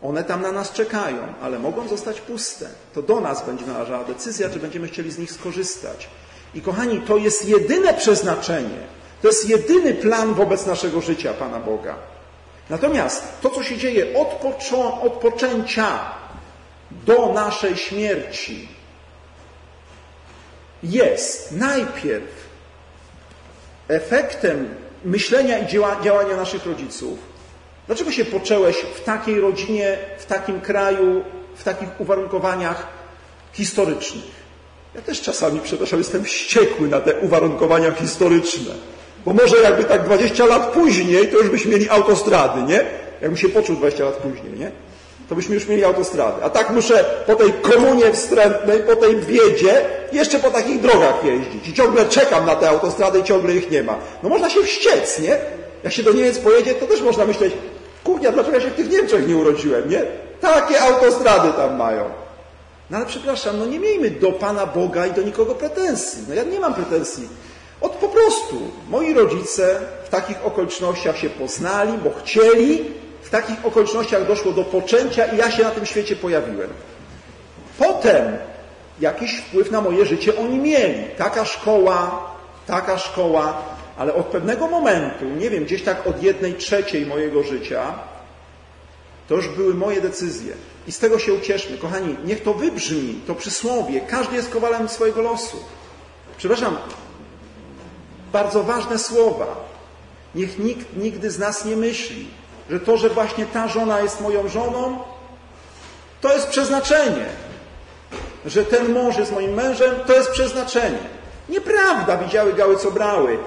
one tam na nas czekają, ale mogą zostać puste. To do nas będzie należała decyzja, czy będziemy chcieli z nich skorzystać. I kochani, to jest jedyne przeznaczenie, to jest jedyny plan wobec naszego życia Pana Boga. Natomiast to, co się dzieje od, od poczęcia do naszej śmierci, jest najpierw efektem myślenia i działania naszych rodziców. Dlaczego się poczęłeś w takiej rodzinie, w takim kraju, w takich uwarunkowaniach historycznych? Ja też czasami, przepraszam, jestem wściekły na te uwarunkowania historyczne. Bo może jakby tak 20 lat później, to już byśmy mieli autostrady, nie? Jakbym się poczuł 20 lat później, nie? To byśmy już mieli autostrady. A tak muszę po tej komunie wstrętnej, po tej biedzie, jeszcze po takich drogach jeździć. I ciągle czekam na te autostrady i ciągle ich nie ma. No można się wściec, nie? Jak się do Niemiec pojedzie, to też można myśleć, kurnia, dlaczego ja się w tych Niemczech nie urodziłem, nie? Takie autostrady tam mają. No ale przepraszam, no nie miejmy do Pana Boga i do nikogo pretensji. No ja nie mam pretensji. Od po prostu moi rodzice w takich okolicznościach się poznali, bo chcieli, w takich okolicznościach doszło do poczęcia i ja się na tym świecie pojawiłem. Potem jakiś wpływ na moje życie oni mieli. Taka szkoła, taka szkoła, ale od pewnego momentu, nie wiem, gdzieś tak od jednej trzeciej mojego życia, to już były moje decyzje. I z tego się ucieszmy. Kochani, niech to wybrzmi, to przysłowie. Każdy jest kowalem swojego losu. Przepraszam, bardzo ważne słowa. Niech nikt nigdy z nas nie myśli, że to, że właśnie ta żona jest moją żoną, to jest przeznaczenie. Że ten mąż jest moim mężem, to jest przeznaczenie. Nieprawda, widziały gały, co brały.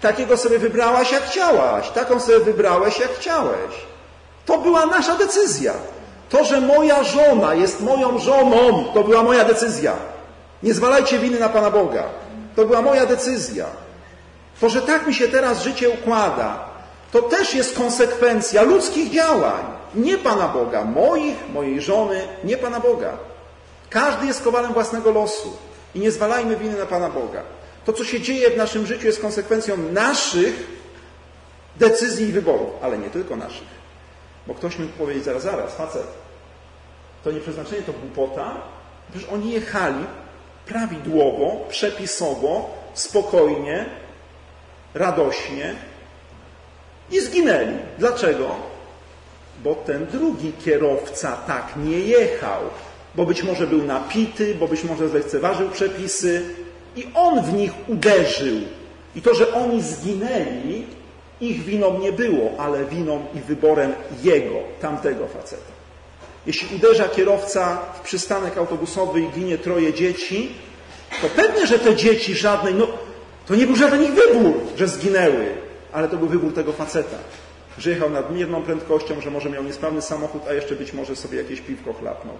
Takiego sobie wybrałaś, jak chciałaś. Taką sobie wybrałeś, jak chciałeś. To była nasza decyzja. To, że moja żona jest moją żoną, to była moja decyzja. Nie zwalajcie winy na Pana Boga. To była moja decyzja. To, że tak mi się teraz życie układa, to też jest konsekwencja ludzkich działań. Nie Pana Boga, moich, mojej żony, nie Pana Boga. Każdy jest kowalem własnego losu. I nie zwalajmy winy na Pana Boga. To, co się dzieje w naszym życiu, jest konsekwencją naszych decyzji i wyborów, ale nie tylko naszych. Bo ktoś mógł powiedzieć, zaraz, zaraz, facet, to nie przeznaczenie, to głupota. Przecież oni jechali prawidłowo, przepisowo, spokojnie, radośnie i zginęli. Dlaczego? Bo ten drugi kierowca tak nie jechał, bo być może był napity, bo być może zlekceważył przepisy i on w nich uderzył. I to, że oni zginęli, ich winą nie było, ale winą i wyborem jego, tamtego faceta. Jeśli uderza kierowca w przystanek autobusowy i ginie troje dzieci, to pewnie, że te dzieci żadnej, no to nie był żaden ich wybór, że zginęły, ale to był wybór tego faceta, że jechał nadmierną prędkością, że może miał niesprawny samochód, a jeszcze być może sobie jakieś piwko chlapnął.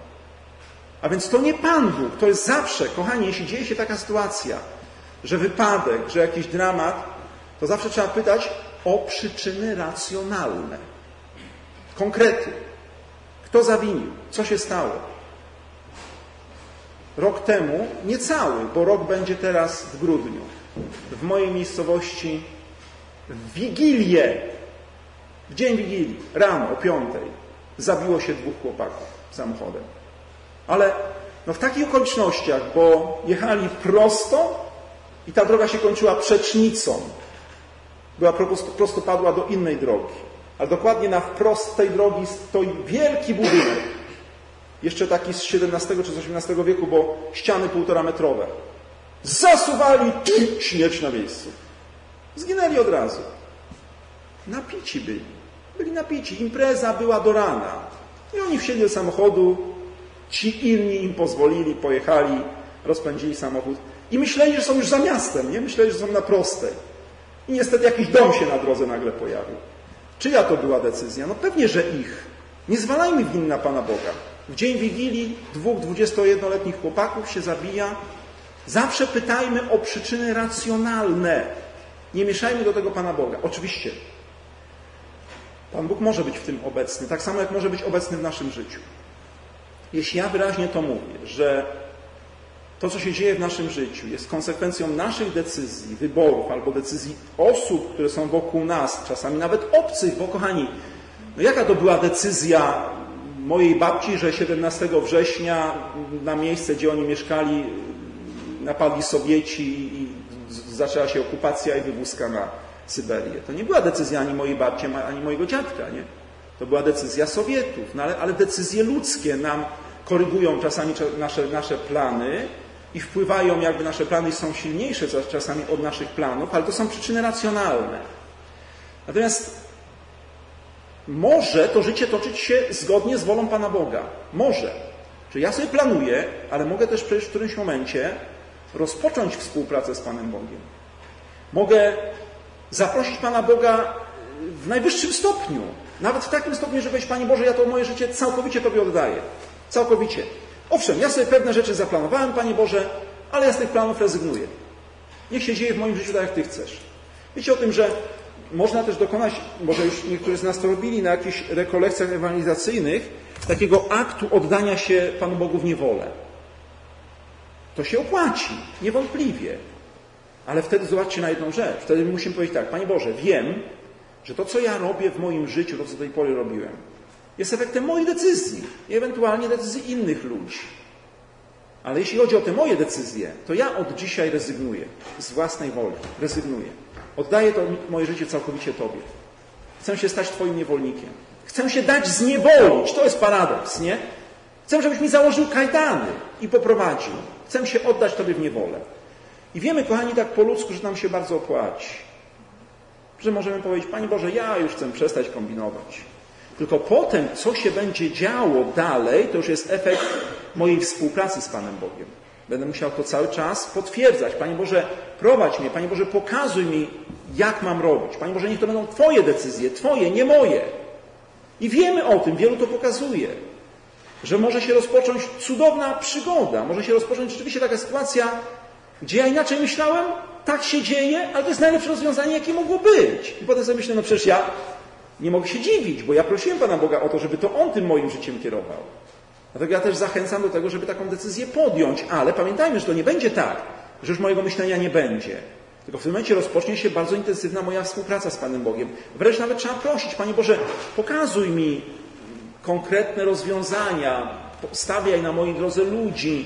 A więc to nie Pan Bóg, to jest zawsze, kochani, jeśli dzieje się taka sytuacja, że wypadek, że jakiś dramat, to zawsze trzeba pytać o przyczyny racjonalne. Konkrety. Kto zawinił? Co się stało? Rok temu, niecały, bo rok będzie teraz w grudniu, w mojej miejscowości w Wigilię, w dzień Wigilii, rano o piątej, zabiło się dwóch chłopaków samochodem. Ale no w takich okolicznościach, bo jechali prosto i ta droga się kończyła przecznicą, była prostopadła do innej drogi. A dokładnie na wprost tej drogi stoi wielki budynek. Jeszcze taki z XVII czy z XVIII wieku, bo ściany półtora metrowe. Zasuwali, śmierć na miejscu. Zginęli od razu. Napici byli. Byli napici. Impreza była do rana. I oni wsiedli do samochodu. Ci inni im pozwolili, pojechali, rozpędzili samochód. I myśleli, że są już za miastem, nie? Myśleli, że są na prostej. I niestety jakiś dom się na drodze nagle pojawił. Czyja to była decyzja? No pewnie, że ich. Nie zwalajmy win na Pana Boga. W dzień Wigilii dwóch 21-letnich chłopaków się zabija. Zawsze pytajmy o przyczyny racjonalne. Nie mieszajmy do tego Pana Boga. Oczywiście, Pan Bóg może być w tym obecny, tak samo jak może być obecny w naszym życiu. Jeśli ja wyraźnie to mówię, że to, co się dzieje w naszym życiu, jest konsekwencją naszych decyzji, wyborów albo decyzji osób, które są wokół nas, czasami nawet obcych, bo kochani, no jaka to była decyzja mojej babci, że 17 września na miejsce, gdzie oni mieszkali, napadli Sowieci i zaczęła się okupacja i wywózka na Syberię. To nie była decyzja ani mojej babci, ani mojego dziadka, nie? To była decyzja Sowietów, no ale, ale decyzje ludzkie nam korygują czasami nasze, nasze plany, i wpływają, jakby nasze plany są silniejsze czasami od naszych planów, ale to są przyczyny racjonalne. Natomiast może to życie toczyć się zgodnie z wolą Pana Boga. Może. Czyli ja sobie planuję, ale mogę też przecież w którymś momencie rozpocząć współpracę z Panem Bogiem. Mogę zaprosić Pana Boga w najwyższym stopniu. Nawet w takim stopniu, że weź Panie Boże, ja to moje życie całkowicie Tobie oddaję. Całkowicie. Owszem, ja sobie pewne rzeczy zaplanowałem, Panie Boże, ale ja z tych planów rezygnuję. Niech się dzieje w moim życiu tak, jak Ty chcesz. Wiecie o tym, że można też dokonać, może już niektórzy z nas to robili na jakichś rekolekcjach ewangelizacyjnych, takiego aktu oddania się Panu Bogu w niewolę. To się opłaci, niewątpliwie. Ale wtedy zobaczcie na jedną rzecz. Wtedy musimy powiedzieć tak, Panie Boże, wiem, że to, co ja robię w moim życiu, to, co do tej pory robiłem, jest efektem moich decyzji i ewentualnie decyzji innych ludzi. Ale jeśli chodzi o te moje decyzje, to ja od dzisiaj rezygnuję z własnej woli. Rezygnuję. Oddaję to moje życie całkowicie Tobie. Chcę się stać Twoim niewolnikiem. Chcę się dać zniewolić. To jest paradoks, nie? Chcę, żebyś mi założył kajdany i poprowadził. Chcę się oddać Tobie w niewolę. I wiemy, kochani, tak po ludzku, że nam się bardzo opłaci. Że możemy powiedzieć, Panie Boże, ja już chcę przestać kombinować. Tylko potem, co się będzie działo dalej, to już jest efekt mojej współpracy z Panem Bogiem. Będę musiał to cały czas potwierdzać. Panie Boże, prowadź mnie. Panie Boże, pokazuj mi, jak mam robić. Panie Boże, niech to będą Twoje decyzje, Twoje, nie moje. I wiemy o tym, wielu to pokazuje, że może się rozpocząć cudowna przygoda, może się rozpocząć rzeczywiście taka sytuacja, gdzie ja inaczej myślałem, tak się dzieje, ale to jest najlepsze rozwiązanie, jakie mogło być. I potem sobie myślę, no przecież ja nie mogę się dziwić, bo ja prosiłem Pana Boga o to, żeby to On tym moim życiem kierował. Dlatego ja też zachęcam do tego, żeby taką decyzję podjąć, ale pamiętajmy, że to nie będzie tak, że już mojego myślenia nie będzie. Tylko w tym momencie rozpocznie się bardzo intensywna moja współpraca z Panem Bogiem. Wręcz nawet trzeba prosić, Panie Boże, pokazuj mi konkretne rozwiązania, stawiaj na mojej drodze ludzi,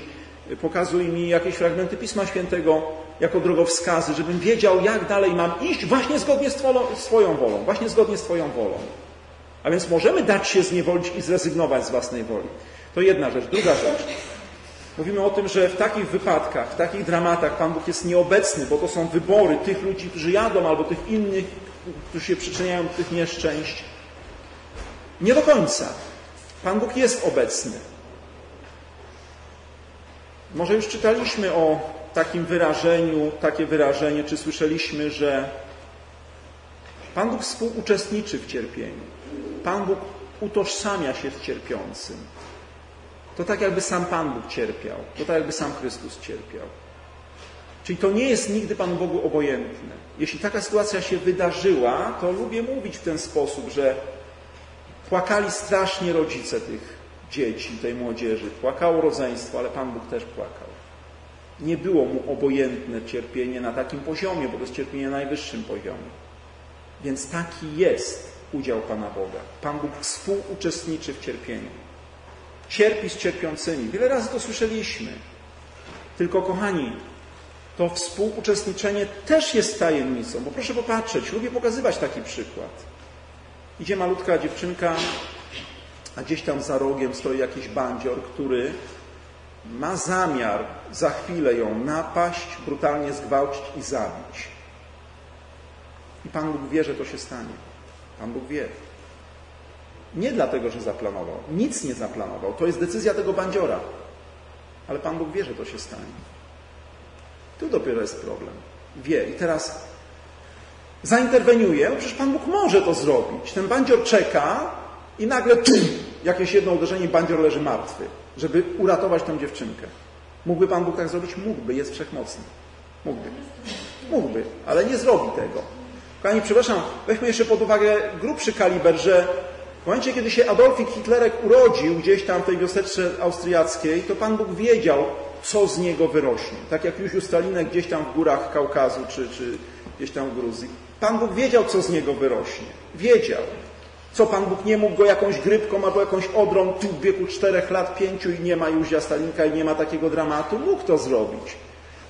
pokazuj mi jakieś fragmenty Pisma Świętego jako drogowskazy, żebym wiedział, jak dalej mam iść właśnie zgodnie z Twoją wolą, właśnie zgodnie z Twoją wolą. A więc możemy dać się zniewolić i zrezygnować z własnej woli. To jedna rzecz. Druga rzecz. Mówimy o tym, że w takich wypadkach, w takich dramatach Pan Bóg jest nieobecny, bo to są wybory tych ludzi, którzy jadą, albo tych innych, którzy się przyczyniają do tych nieszczęść. Nie do końca. Pan Bóg jest obecny. Może już czytaliśmy o takim wyrażeniu, takie wyrażenie, czy słyszeliśmy, że Pan Bóg współuczestniczy w cierpieniu. Pan Bóg utożsamia się z cierpiącym. To tak jakby sam Pan Bóg cierpiał. To tak jakby sam Chrystus cierpiał. Czyli to nie jest nigdy Panu Bogu obojętne. Jeśli taka sytuacja się wydarzyła, to lubię mówić w ten sposób, że płakali strasznie rodzice tych dzieci, tej młodzieży. Płakało rodzeństwo, ale Pan Bóg też płakał. Nie było mu obojętne cierpienie na takim poziomie, bo to jest cierpienie na najwyższym poziomie. Więc taki jest udział Pana Boga. Pan Bóg współuczestniczy w cierpieniu. Cierpi z cierpiącymi. Wiele razy to słyszeliśmy. Tylko, kochani, to współuczestniczenie też jest tajemnicą, bo proszę popatrzeć, lubię pokazywać taki przykład. Idzie malutka dziewczynka, a gdzieś tam za rogiem stoi jakiś bandzior, który ma zamiar za chwilę ją napaść, brutalnie zgwałcić i zabić. I Pan Bóg wie, że to się stanie. Pan Bóg wie. Nie dlatego, że zaplanował. Nic nie zaplanował. To jest decyzja tego bandziora. Ale Pan Bóg wie, że to się stanie. Tu dopiero jest problem. Wie. I teraz zainterweniuje, bo przecież Pan Bóg może to zrobić. Ten bandzior czeka i nagle tum, jakieś jedno uderzenie bandzior leży martwy, żeby uratować tę dziewczynkę. Mógłby Pan Bóg tak zrobić? Mógłby, jest wszechmocny. Mógłby. Mógłby, ale nie zrobi tego. Kochani, przepraszam, weźmy jeszcze pod uwagę grubszy kaliber, że w momencie, kiedy się Adolfik Hitlerek urodził gdzieś tam w tej wioseczce austriackiej, to Pan Bóg wiedział, co z niego wyrośnie. Tak jak już Stalinek gdzieś tam w górach Kaukazu, czy, czy gdzieś tam w Gruzji. Pan Bóg wiedział, co z niego wyrośnie. Wiedział. Co Pan Bóg nie mógł go jakąś grypką albo jakąś odrą tu w wieku czterech lat, pięciu i nie ma Józia Stalinka i nie ma takiego dramatu? Mógł to zrobić.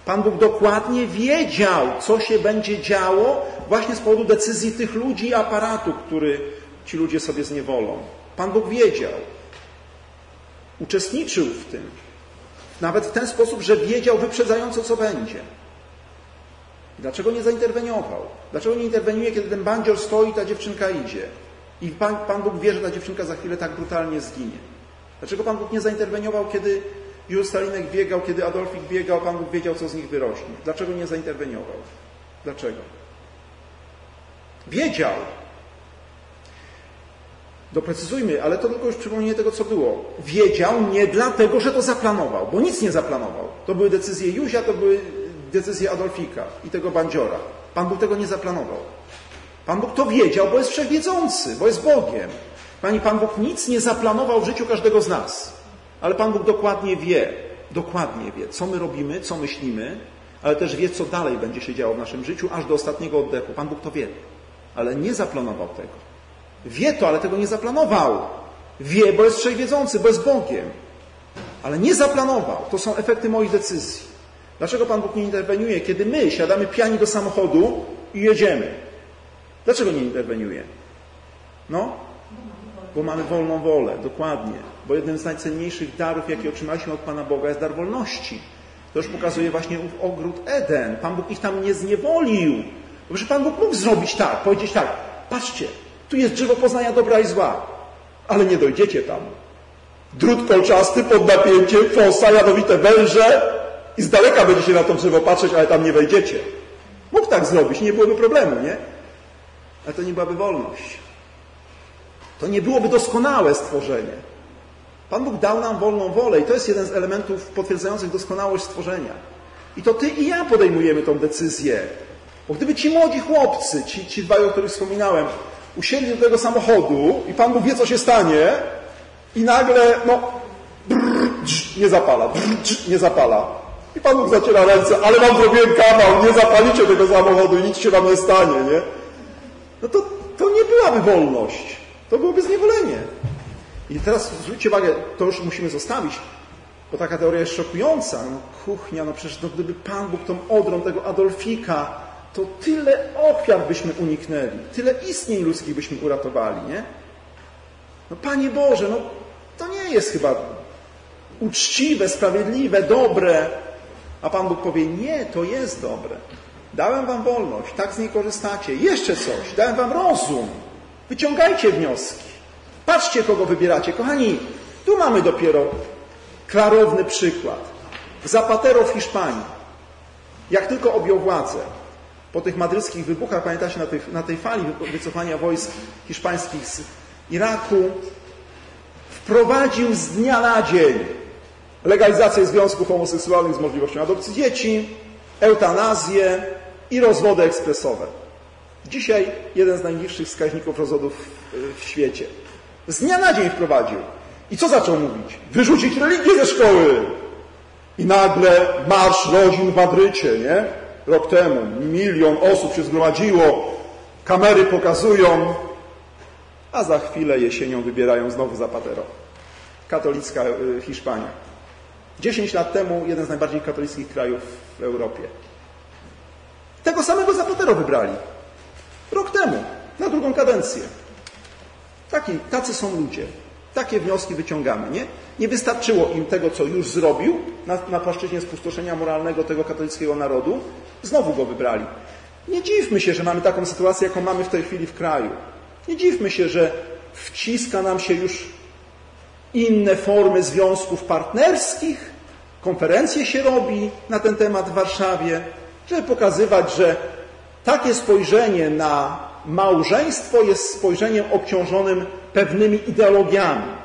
Pan Bóg dokładnie wiedział, co się będzie działo właśnie z powodu decyzji tych ludzi i aparatu, który ci ludzie sobie zniewolą. Pan Bóg wiedział. Uczestniczył w tym. Nawet w ten sposób, że wiedział wyprzedzająco, co będzie. Dlaczego nie zainterweniował? Dlaczego nie interweniuje, kiedy ten bandzior stoi ta dziewczynka idzie? I Pan, Pan Bóg wie, że ta dziewczynka za chwilę tak brutalnie zginie. Dlaczego Pan Bóg nie zainterweniował, kiedy Józef Stalinek biegał, kiedy Adolfik biegał, Pan Bóg wiedział, co z nich wyrośnie? Dlaczego nie zainterweniował? Dlaczego? Wiedział. Doprecyzujmy, ale to tylko już przypomnienie tego, co było. Wiedział nie dlatego, że to zaplanował, bo nic nie zaplanował. To były decyzje Józia, to były decyzje Adolfika i tego bandziora. Pan Bóg tego nie zaplanował. Pan Bóg to wiedział, bo jest wszechwiedzący, bo jest Bogiem. Pani, Pan Bóg nic nie zaplanował w życiu każdego z nas. Ale Pan Bóg dokładnie wie, dokładnie wie, co my robimy, co myślimy, ale też wie, co dalej będzie się działo w naszym życiu, aż do ostatniego oddechu. Pan Bóg to wie, ale nie zaplanował tego. Wie to, ale tego nie zaplanował. Wie, bo jest wszechwiedzący, bo jest Bogiem. ale nie zaplanował. To są efekty moich decyzji. Dlaczego Pan Bóg nie interweniuje, kiedy my siadamy piani do samochodu i jedziemy? Dlaczego nie interweniuje? No, bo mamy wolną wolę, dokładnie. Bo jednym z najcenniejszych darów, jakie otrzymaliśmy od Pana Boga, jest dar wolności. To już pokazuje właśnie ogród Eden. Pan Bóg ich tam nie zniewolił. Bo że Pan Bóg mógł zrobić tak, powiedzieć tak, patrzcie, tu jest drzewo poznania dobra i zła, ale nie dojdziecie tam. Drut kolczasty pod napięciem, fosa, jadowite węże i z daleka będziecie na to drzewo patrzeć, ale tam nie wejdziecie. Mógł tak zrobić, nie byłoby problemu, nie? Ale to nie byłaby wolność. To nie byłoby doskonałe stworzenie. Pan Bóg dał nam wolną wolę i to jest jeden z elementów potwierdzających doskonałość stworzenia. I to ty i ja podejmujemy tą decyzję. Bo gdyby ci młodzi chłopcy, ci, ci dwaj, o których wspominałem, usiedli do tego samochodu i Pan Bóg wie, co się stanie i nagle, no, brrr, nie zapala, brrr, nie zapala. I Pan Bóg zaciera ręce, ale wam zrobiłem kawał, nie zapalicie tego samochodu i nic się wam nie stanie, nie? No to, to nie byłaby wolność. To byłoby zniewolenie. I teraz zwróćcie uwagę, to już musimy zostawić, bo taka teoria jest szokująca. No, kuchnia, no przecież no, gdyby Pan Bóg tą odrą tego Adolfika, to tyle ofiar byśmy uniknęli, tyle istnień ludzkich byśmy uratowali, nie? No Panie Boże, no to nie jest chyba uczciwe, sprawiedliwe, dobre. A Pan Bóg powie, nie, to jest dobre. Dałem wam wolność, tak z niej korzystacie. Jeszcze coś, dałem wam rozum. Wyciągajcie wnioski. Patrzcie, kogo wybieracie. Kochani, tu mamy dopiero klarowny przykład. Zapatero w Hiszpanii. Jak tylko objął władzę, po tych madryckich wybuchach, pamiętacie, na na tej fali wycofania wojsk hiszpańskich z Iraku, wprowadził z dnia na dzień legalizację związków homoseksualnych z możliwością adopcji dzieci, eutanazję i rozwody ekspresowe. Dzisiaj jeden z najniższych wskaźników rozwodów w świecie. Z dnia na dzień wprowadził. I co zaczął mówić? Wyrzucić religię ze szkoły. I nagle marsz rodzin w Madrycie, nie? Rok temu milion osób się zgromadziło, kamery pokazują, a za chwilę jesienią wybierają znowu Zapatero. Katolicka y, Hiszpania. Dziesięć lat temu jeden z najbardziej katolickich krajów w Europie. Tego samego Zapatero wybrali. Rok temu, na drugą kadencję. Taki, tacy są ludzie. Takie wnioski wyciągamy, nie? Nie wystarczyło im tego, co już zrobił na, na płaszczyźnie spustoszenia moralnego tego katolickiego narodu. Znowu go wybrali. Nie dziwmy się, że mamy taką sytuację, jaką mamy w tej chwili w kraju. Nie dziwmy się, że wciska nam się już inne formy związków partnerskich, konferencje się robi na ten temat w Warszawie, żeby pokazywać, że takie spojrzenie na małżeństwo jest spojrzeniem obciążonym pewnymi ideologiami.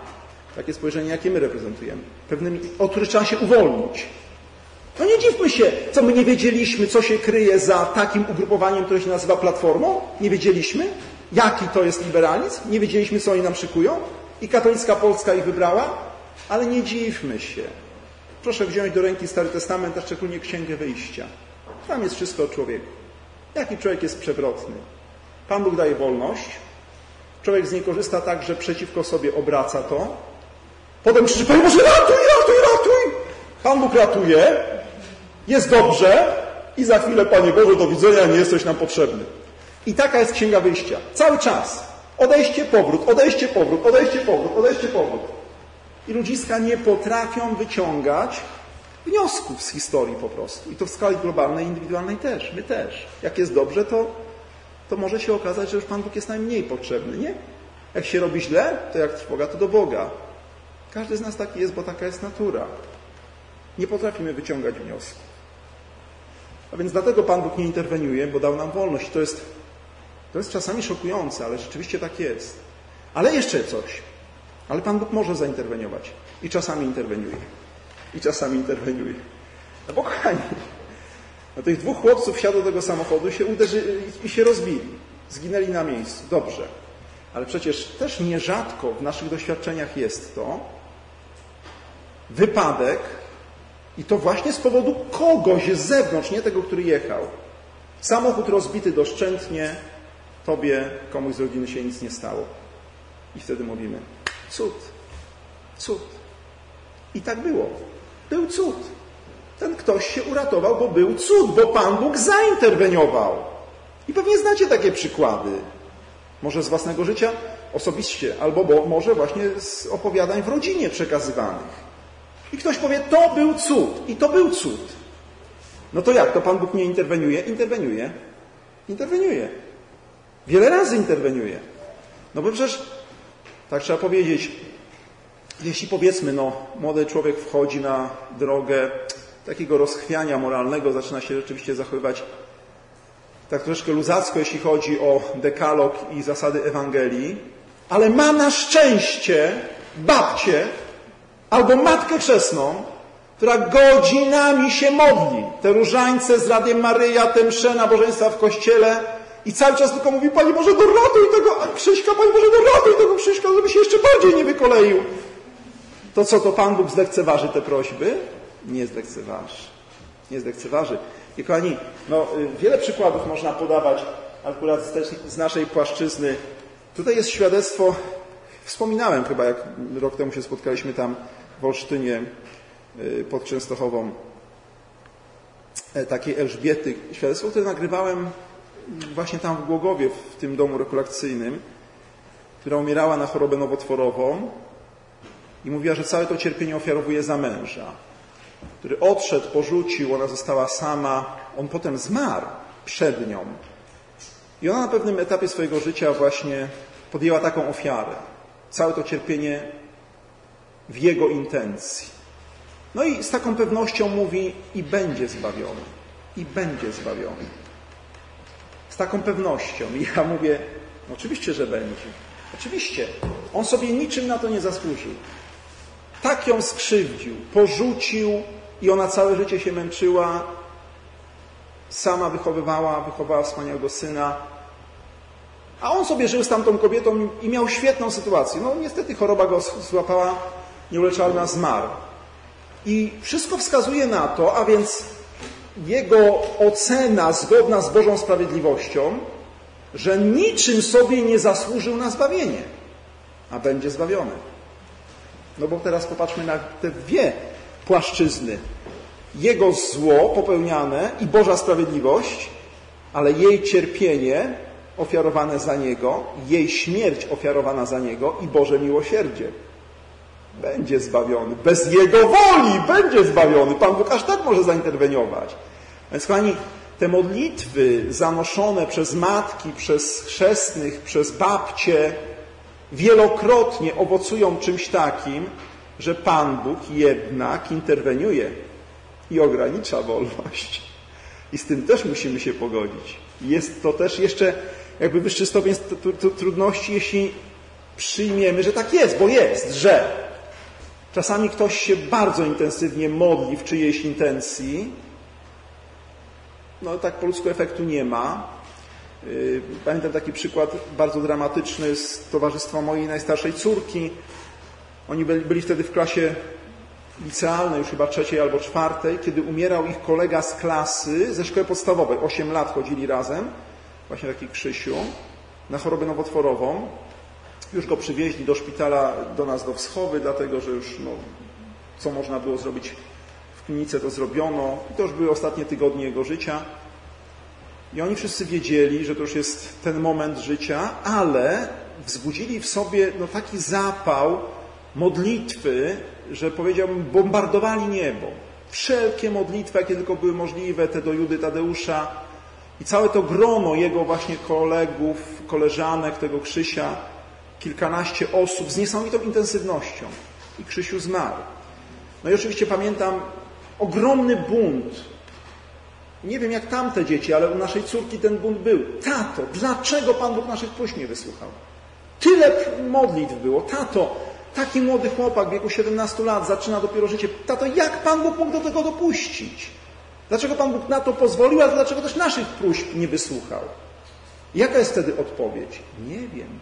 Takie spojrzenie, jakie my reprezentujemy. Pewnymi, od których trzeba się uwolnić. No nie dziwmy się, co my nie wiedzieliśmy, co się kryje za takim ugrupowaniem, które się nazywa Platformą. Nie wiedzieliśmy, jaki to jest liberalizm. Nie wiedzieliśmy, co oni nam szykują. I katolicka Polska ich wybrała. Ale nie dziwmy się. Proszę wziąć do ręki Stary Testament, a szczególnie Księgę Wyjścia. Tam jest wszystko o człowieku. Jaki człowiek jest przewrotny? Pan Bóg daje wolność. Człowiek z niej korzysta tak, że przeciwko sobie obraca to. Potem krzyczy, Panie Boże, ratuj, ratuj, ratuj! Pan Bóg ratuje, jest dobrze i za chwilę, Panie Boże, do widzenia, nie jesteś nam potrzebny. I taka jest Księga Wyjścia. Cały czas. Odejście, powrót, odejście, powrót, odejście, powrót, odejście, powrót. I ludziska nie potrafią wyciągać wniosków z historii po prostu. I to w skali globalnej, indywidualnej też. My też. Jak jest dobrze, to, to może się okazać, że już Pan Bóg jest najmniej potrzebny, nie? Jak się robi źle, to jak trwoga, to do Boga. Każdy z nas taki jest, bo taka jest natura. Nie potrafimy wyciągać wniosków. A więc dlatego Pan Bóg nie interweniuje, bo dał nam wolność. To jest, to jest czasami szokujące, ale rzeczywiście tak jest. Ale jeszcze coś. Ale Pan Bóg może zainterweniować. I czasami interweniuje. I czasami interweniuje. No bo kochani, no tych dwóch chłopców wsiadło do tego samochodu się uderzy, i się rozbili. Zginęli na miejscu. Dobrze. Ale przecież też nierzadko w naszych doświadczeniach jest to wypadek i to właśnie z powodu kogoś z zewnątrz, nie tego, który jechał. Samochód rozbity doszczętnie, tobie, komuś z rodziny się nic nie stało. I wtedy mówimy, cud, cud. I tak było. Był cud. Ten ktoś się uratował, bo był cud, bo Pan Bóg zainterweniował. I pewnie znacie takie przykłady. Może z własnego życia osobiście, albo bo może właśnie z opowiadań w rodzinie przekazywanych. I ktoś powie, to był cud. I to był cud. No to jak? To Pan Bóg nie interweniuje? Interweniuje. Interweniuje. Wiele razy interweniuje. No bo przecież, tak trzeba powiedzieć, jeśli powiedzmy, no, młody człowiek wchodzi na drogę takiego rozchwiania moralnego, zaczyna się rzeczywiście zachowywać tak troszeczkę luzacko, jeśli chodzi o dekalog i zasady Ewangelii, ale ma na szczęście babcię albo matkę chrzestną, która godzinami się modli. Te różańce z Radiem Maryja, te msze nabożeństwa w kościele i cały czas tylko mówi, Panie Boże, doratuj tego Krzyśka, Panie Boże, doratuj tego Krzyśka, żeby się jeszcze bardziej nie wykoleił. To co, to Pan Bóg zlekceważy te prośby? Nie zlekceważy. Nie zlekceważy. I kochani, no, wiele przykładów można podawać akurat z naszej płaszczyzny. Tutaj jest świadectwo, wspominałem chyba, jak rok temu się spotkaliśmy tam w Olsztynie pod Częstochową, takiej Elżbiety. Świadectwo, które nagrywałem właśnie tam w Głogowie, w tym domu rekolekcyjnym, która umierała na chorobę nowotworową i mówiła, że całe to cierpienie ofiarowuje za męża, który odszedł, porzucił, ona została sama, on potem zmarł przed nią. I ona na pewnym etapie swojego życia właśnie podjęła taką ofiarę. Całe to cierpienie w jego intencji. No i z taką pewnością mówi i będzie zbawiony. I będzie zbawiony. Z taką pewnością. I ja mówię, no oczywiście, że będzie. Oczywiście. On sobie niczym na to nie zasłużył. Tak ją skrzywdził, porzucił i ona całe życie się męczyła. Sama wychowywała, wychowała wspaniałego syna. A on sobie żył z tamtą kobietą i miał świetną sytuację. No niestety choroba go złapała, nieuleczalna zmarł. I wszystko wskazuje na to, a więc jego ocena zgodna z Bożą sprawiedliwością, że niczym sobie nie zasłużył na zbawienie, a będzie zbawiony. No bo teraz popatrzmy na te dwie płaszczyzny. Jego zło popełniane i Boża sprawiedliwość, ale jej cierpienie ofiarowane za niego, jej śmierć ofiarowana za niego i Boże miłosierdzie. Będzie zbawiony. Bez Jego woli będzie zbawiony. Pan Bóg aż tak może zainterweniować. Więc kochani, te modlitwy zanoszone przez matki, przez chrzestnych, przez babcie, wielokrotnie owocują czymś takim, że Pan Bóg jednak interweniuje i ogranicza wolność. I z tym też musimy się pogodzić. Jest to też jeszcze jakby wyższy stopień trudności, jeśli przyjmiemy, że tak jest, bo jest, że czasami ktoś się bardzo intensywnie modli w czyjejś intencji, no tak po ludzku efektu nie ma. Y, pamiętam taki przykład bardzo dramatyczny z towarzystwa mojej najstarszej córki. Oni byli, byli wtedy w klasie licealnej, już chyba trzeciej albo czwartej, kiedy umierał ich kolega z klasy ze szkoły podstawowej. Osiem lat chodzili razem, właśnie taki Krzysiu, na chorobę nowotworową. Już go przywieźli do szpitala, do nas do Wschowy, dlatego że już no, co można było zrobić w klinice, to zrobiono. I to już były ostatnie tygodnie jego życia. I oni wszyscy wiedzieli, że to już jest ten moment życia, ale wzbudzili w sobie no, taki zapał modlitwy, że powiedziałbym, bombardowali niebo. Wszelkie modlitwy, jakie tylko były możliwe, te do Judy Tadeusza i całe to grono jego właśnie kolegów, koleżanek, tego Krzysia, kilkanaście osób z niesamowitą intensywnością. I Krzysiu zmarł. No i oczywiście pamiętam ogromny bunt nie wiem jak tamte dzieci, ale u naszej córki ten bunt był. Tato, dlaczego Pan Bóg naszych próśb nie wysłuchał? Tyle modlitw było. Tato, taki młody chłopak w wieku 17 lat zaczyna dopiero życie. Tato, jak Pan Bóg mógł do tego dopuścić? Dlaczego Pan Bóg na to pozwolił, a dlaczego też naszych próśb nie wysłuchał? Jaka jest wtedy odpowiedź? Nie wiem.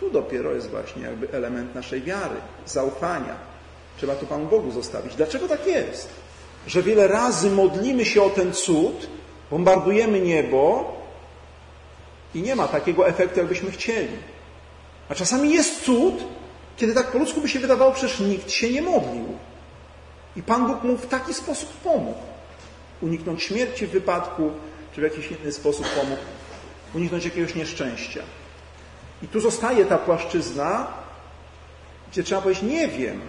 Tu dopiero jest właśnie jakby element naszej wiary, zaufania. Trzeba to Panu Bogu zostawić. Dlaczego tak jest? że wiele razy modlimy się o ten cud, bombardujemy niebo i nie ma takiego efektu, jakbyśmy chcieli. A czasami jest cud, kiedy tak po ludzku by się wydawało, przecież nikt się nie modlił. I Pan Bóg mu w taki sposób pomógł. Uniknąć śmierci w wypadku, czy w jakiś inny sposób pomógł uniknąć jakiegoś nieszczęścia. I tu zostaje ta płaszczyzna, gdzie trzeba powiedzieć, nie wiem.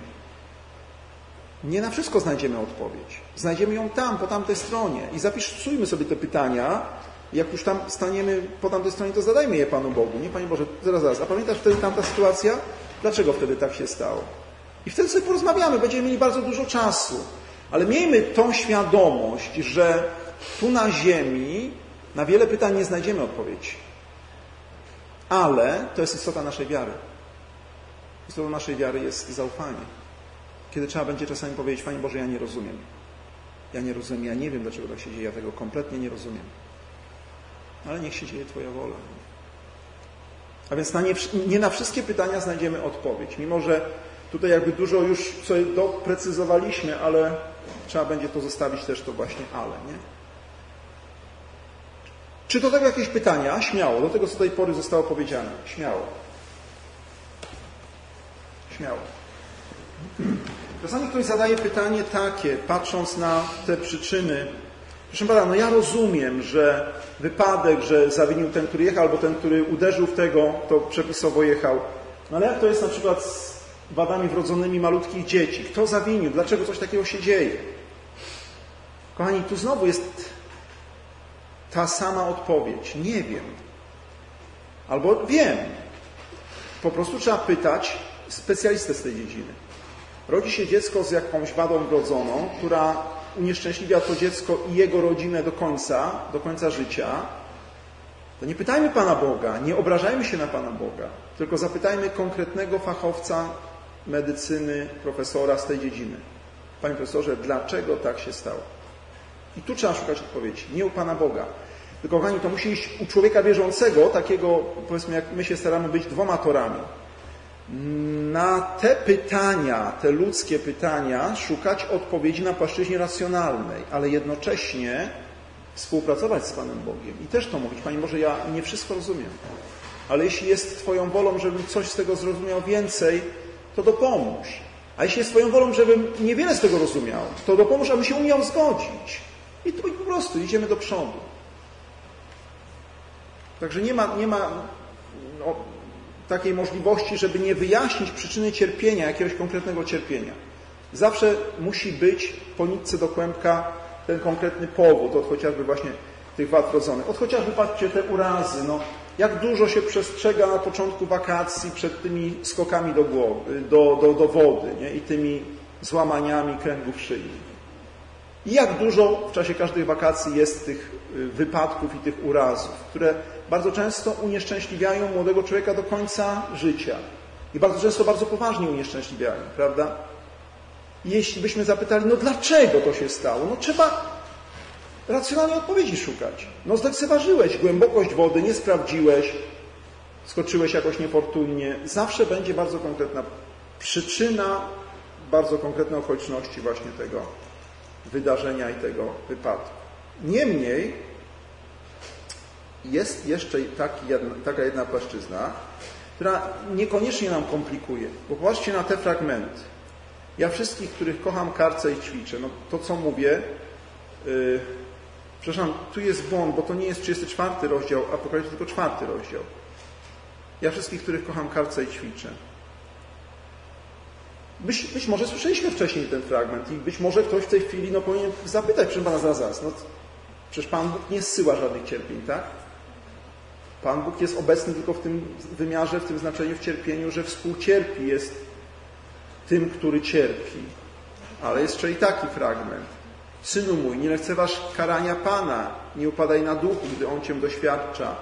Nie na wszystko znajdziemy odpowiedź. Znajdziemy ją tam, po tamtej stronie. I zapisujmy sobie te pytania. Jak już tam staniemy po tamtej stronie, to zadajmy je Panu Bogu. Nie, Panie Boże, zaraz, zaraz. A pamiętasz wtedy tamta sytuacja? Dlaczego wtedy tak się stało? I wtedy sobie porozmawiamy. Będziemy mieli bardzo dużo czasu. Ale miejmy tą świadomość, że tu na ziemi na wiele pytań nie znajdziemy odpowiedzi. Ale to jest istota naszej wiary. Istotą naszej wiary jest zaufanie. Kiedy trzeba będzie czasami powiedzieć, Panie Boże, ja nie rozumiem. Ja nie rozumiem, ja nie wiem, dlaczego tak się dzieje, ja tego kompletnie nie rozumiem. Ale niech się dzieje Twoja wola. A więc na nie, nie na wszystkie pytania znajdziemy odpowiedź. Mimo, że tutaj jakby dużo już sobie doprecyzowaliśmy, ale trzeba będzie to zostawić też to właśnie ale, nie? Czy do tego jakieś pytania? Śmiało. Do tego, co do tej pory zostało powiedziane. Śmiało. Śmiało. Czasami ktoś zadaje pytanie takie, patrząc na te przyczyny. Proszę pana, no ja rozumiem, że wypadek, że zawinił ten, który jechał, albo ten, który uderzył w tego, to przepisowo jechał. No ale jak to jest na przykład z wadami wrodzonymi malutkich dzieci? Kto zawinił? Dlaczego coś takiego się dzieje? Kochani, tu znowu jest ta sama odpowiedź. Nie wiem. Albo wiem. Po prostu trzeba pytać specjalistę z tej dziedziny. Rodzi się dziecko z jakąś wadą wrodzoną, która unieszczęśliwia to dziecko i jego rodzinę do końca, do końca życia. To nie pytajmy Pana Boga, nie obrażajmy się na Pana Boga, tylko zapytajmy konkretnego fachowca medycyny, profesora z tej dziedziny. Panie profesorze, dlaczego tak się stało? I tu trzeba szukać odpowiedzi, nie u Pana Boga. Tylko, kochani, to musi iść u człowieka wierzącego, takiego, powiedzmy, jak my się staramy być dwoma torami. Na te pytania, te ludzkie pytania, szukać odpowiedzi na płaszczyźnie racjonalnej, ale jednocześnie współpracować z Panem Bogiem. I też to mówić, Panie Boże, ja nie wszystko rozumiem, ale jeśli jest Twoją wolą, żebym coś z tego zrozumiał więcej, to dopomóż. A jeśli jest Twoją wolą, żebym niewiele z tego rozumiał, to dopomóż, abym się umiał zgodzić. I tu po prostu idziemy do przodu. Także nie ma, nie ma no, takiej możliwości, żeby nie wyjaśnić przyczyny cierpienia, jakiegoś konkretnego cierpienia. Zawsze musi być po nitce do kłębka ten konkretny powód, od chociażby właśnie tych wad wrodzonych. Od chociażby, patrzcie, te urazy. No, jak dużo się przestrzega na początku wakacji przed tymi skokami do, głowy, do, do, do wody nie? i tymi złamaniami kręgów szyi. I jak dużo w czasie każdych wakacji jest tych y, wypadków i tych urazów, które bardzo często unieszczęśliwiają młodego człowieka do końca życia. I bardzo często bardzo poważnie unieszczęśliwiają, prawda? Jeśli byśmy zapytali, no dlaczego to się stało? No trzeba racjonalnej odpowiedzi szukać. No zlekceważyłeś głębokość wody, nie sprawdziłeś, skoczyłeś jakoś niefortunnie. Zawsze będzie bardzo konkretna przyczyna, bardzo konkretne okoliczności właśnie tego wydarzenia i tego wypadku. Niemniej jest jeszcze jedna, taka jedna płaszczyzna, która niekoniecznie nam komplikuje. Bo popatrzcie na te fragmenty. Ja wszystkich, których kocham, karcę i ćwiczę. No to, co mówię, yy, przepraszam, tu jest błąd, bo to nie jest 34 rozdział Apokalipsy, tylko czwarty rozdział. Ja wszystkich, których kocham, karcę i ćwiczę. Być, być może słyszeliśmy wcześniej ten fragment i być może ktoś w tej chwili no, powinien zapytać, proszę Pana, zaraz, zaraz. No, przecież Pan Bóg nie zsyła żadnych cierpień, tak? Pan Bóg jest obecny tylko w tym wymiarze, w tym znaczeniu, w cierpieniu, że współcierpi, jest tym, który cierpi. Ale jeszcze i taki fragment. Synu mój, nie lekceważ karania Pana, nie upadaj na duchu, gdy On Cię doświadcza.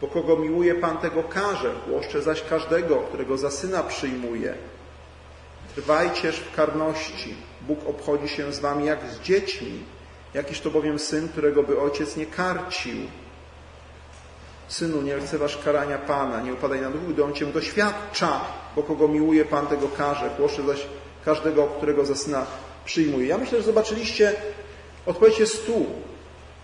Bo kogo miłuje Pan, tego karze, głoszcze zaś każdego, którego za syna przyjmuje. Trwajcież w karności. Bóg obchodzi się z Wami jak z dziećmi. Jakiż to bowiem syn, którego by ojciec nie karcił. Synu, nie lekceważ karania Pana, nie upadaj na duchu, gdy On Cię doświadcza, bo kogo miłuje Pan, tego karze. Głoszy zaś każdego, którego za syna przyjmuje. Ja myślę, że zobaczyliście, odpowiedź jest tu.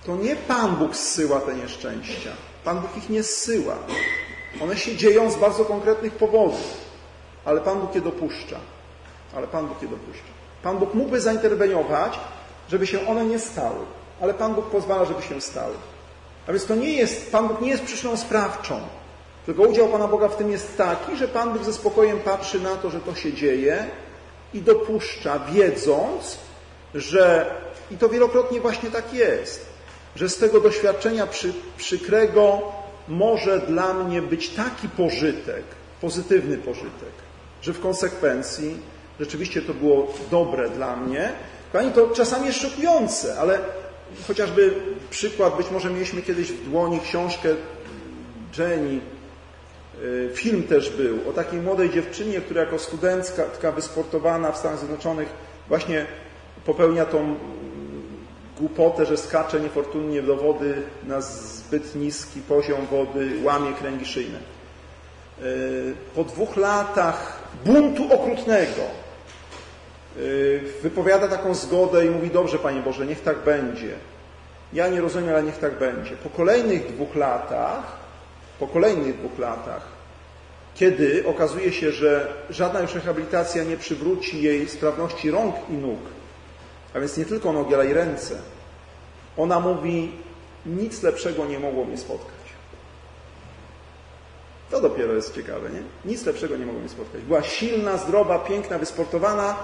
To nie Pan Bóg zsyła te nieszczęścia. Pan Bóg ich nie zsyła. One się dzieją z bardzo konkretnych powodów, ale Pan Bóg je dopuszcza. Ale Pan Bóg je dopuszcza. Pan Bóg mógłby zainterweniować, żeby się one nie stały, ale Pan Bóg pozwala, żeby się stały. A więc to nie jest, Pan Bóg nie jest przyczyną sprawczą, tylko udział Pana Boga w tym jest taki, że Pan Bóg ze spokojem patrzy na to, że to się dzieje i dopuszcza, wiedząc, że, i to wielokrotnie właśnie tak jest, że z tego doświadczenia przy, przykrego może dla mnie być taki pożytek, pozytywny pożytek, że w konsekwencji rzeczywiście to było dobre dla mnie. Pani, to czasami jest szokujące, ale chociażby przykład, być może mieliśmy kiedyś w dłoni książkę Jenny, y, film też był, o takiej młodej dziewczynie, która jako studentka wysportowana w Stanach Zjednoczonych właśnie popełnia tą głupotę, że skacze niefortunnie do wody na zbyt niski poziom wody, łamie kręgi szyjne. Y, po dwóch latach buntu okrutnego wypowiada taką zgodę i mówi, dobrze Panie Boże, niech tak będzie. Ja nie rozumiem, ale niech tak będzie. Po kolejnych dwóch latach, po kolejnych dwóch latach, kiedy okazuje się, że żadna już rehabilitacja nie przywróci jej sprawności rąk i nóg, a więc nie tylko nogi, ale i ręce, ona mówi, nic lepszego nie mogło mnie spotkać. To dopiero jest ciekawe, nie? Nic lepszego nie mogło mnie spotkać. Była silna, zdrowa, piękna, wysportowana,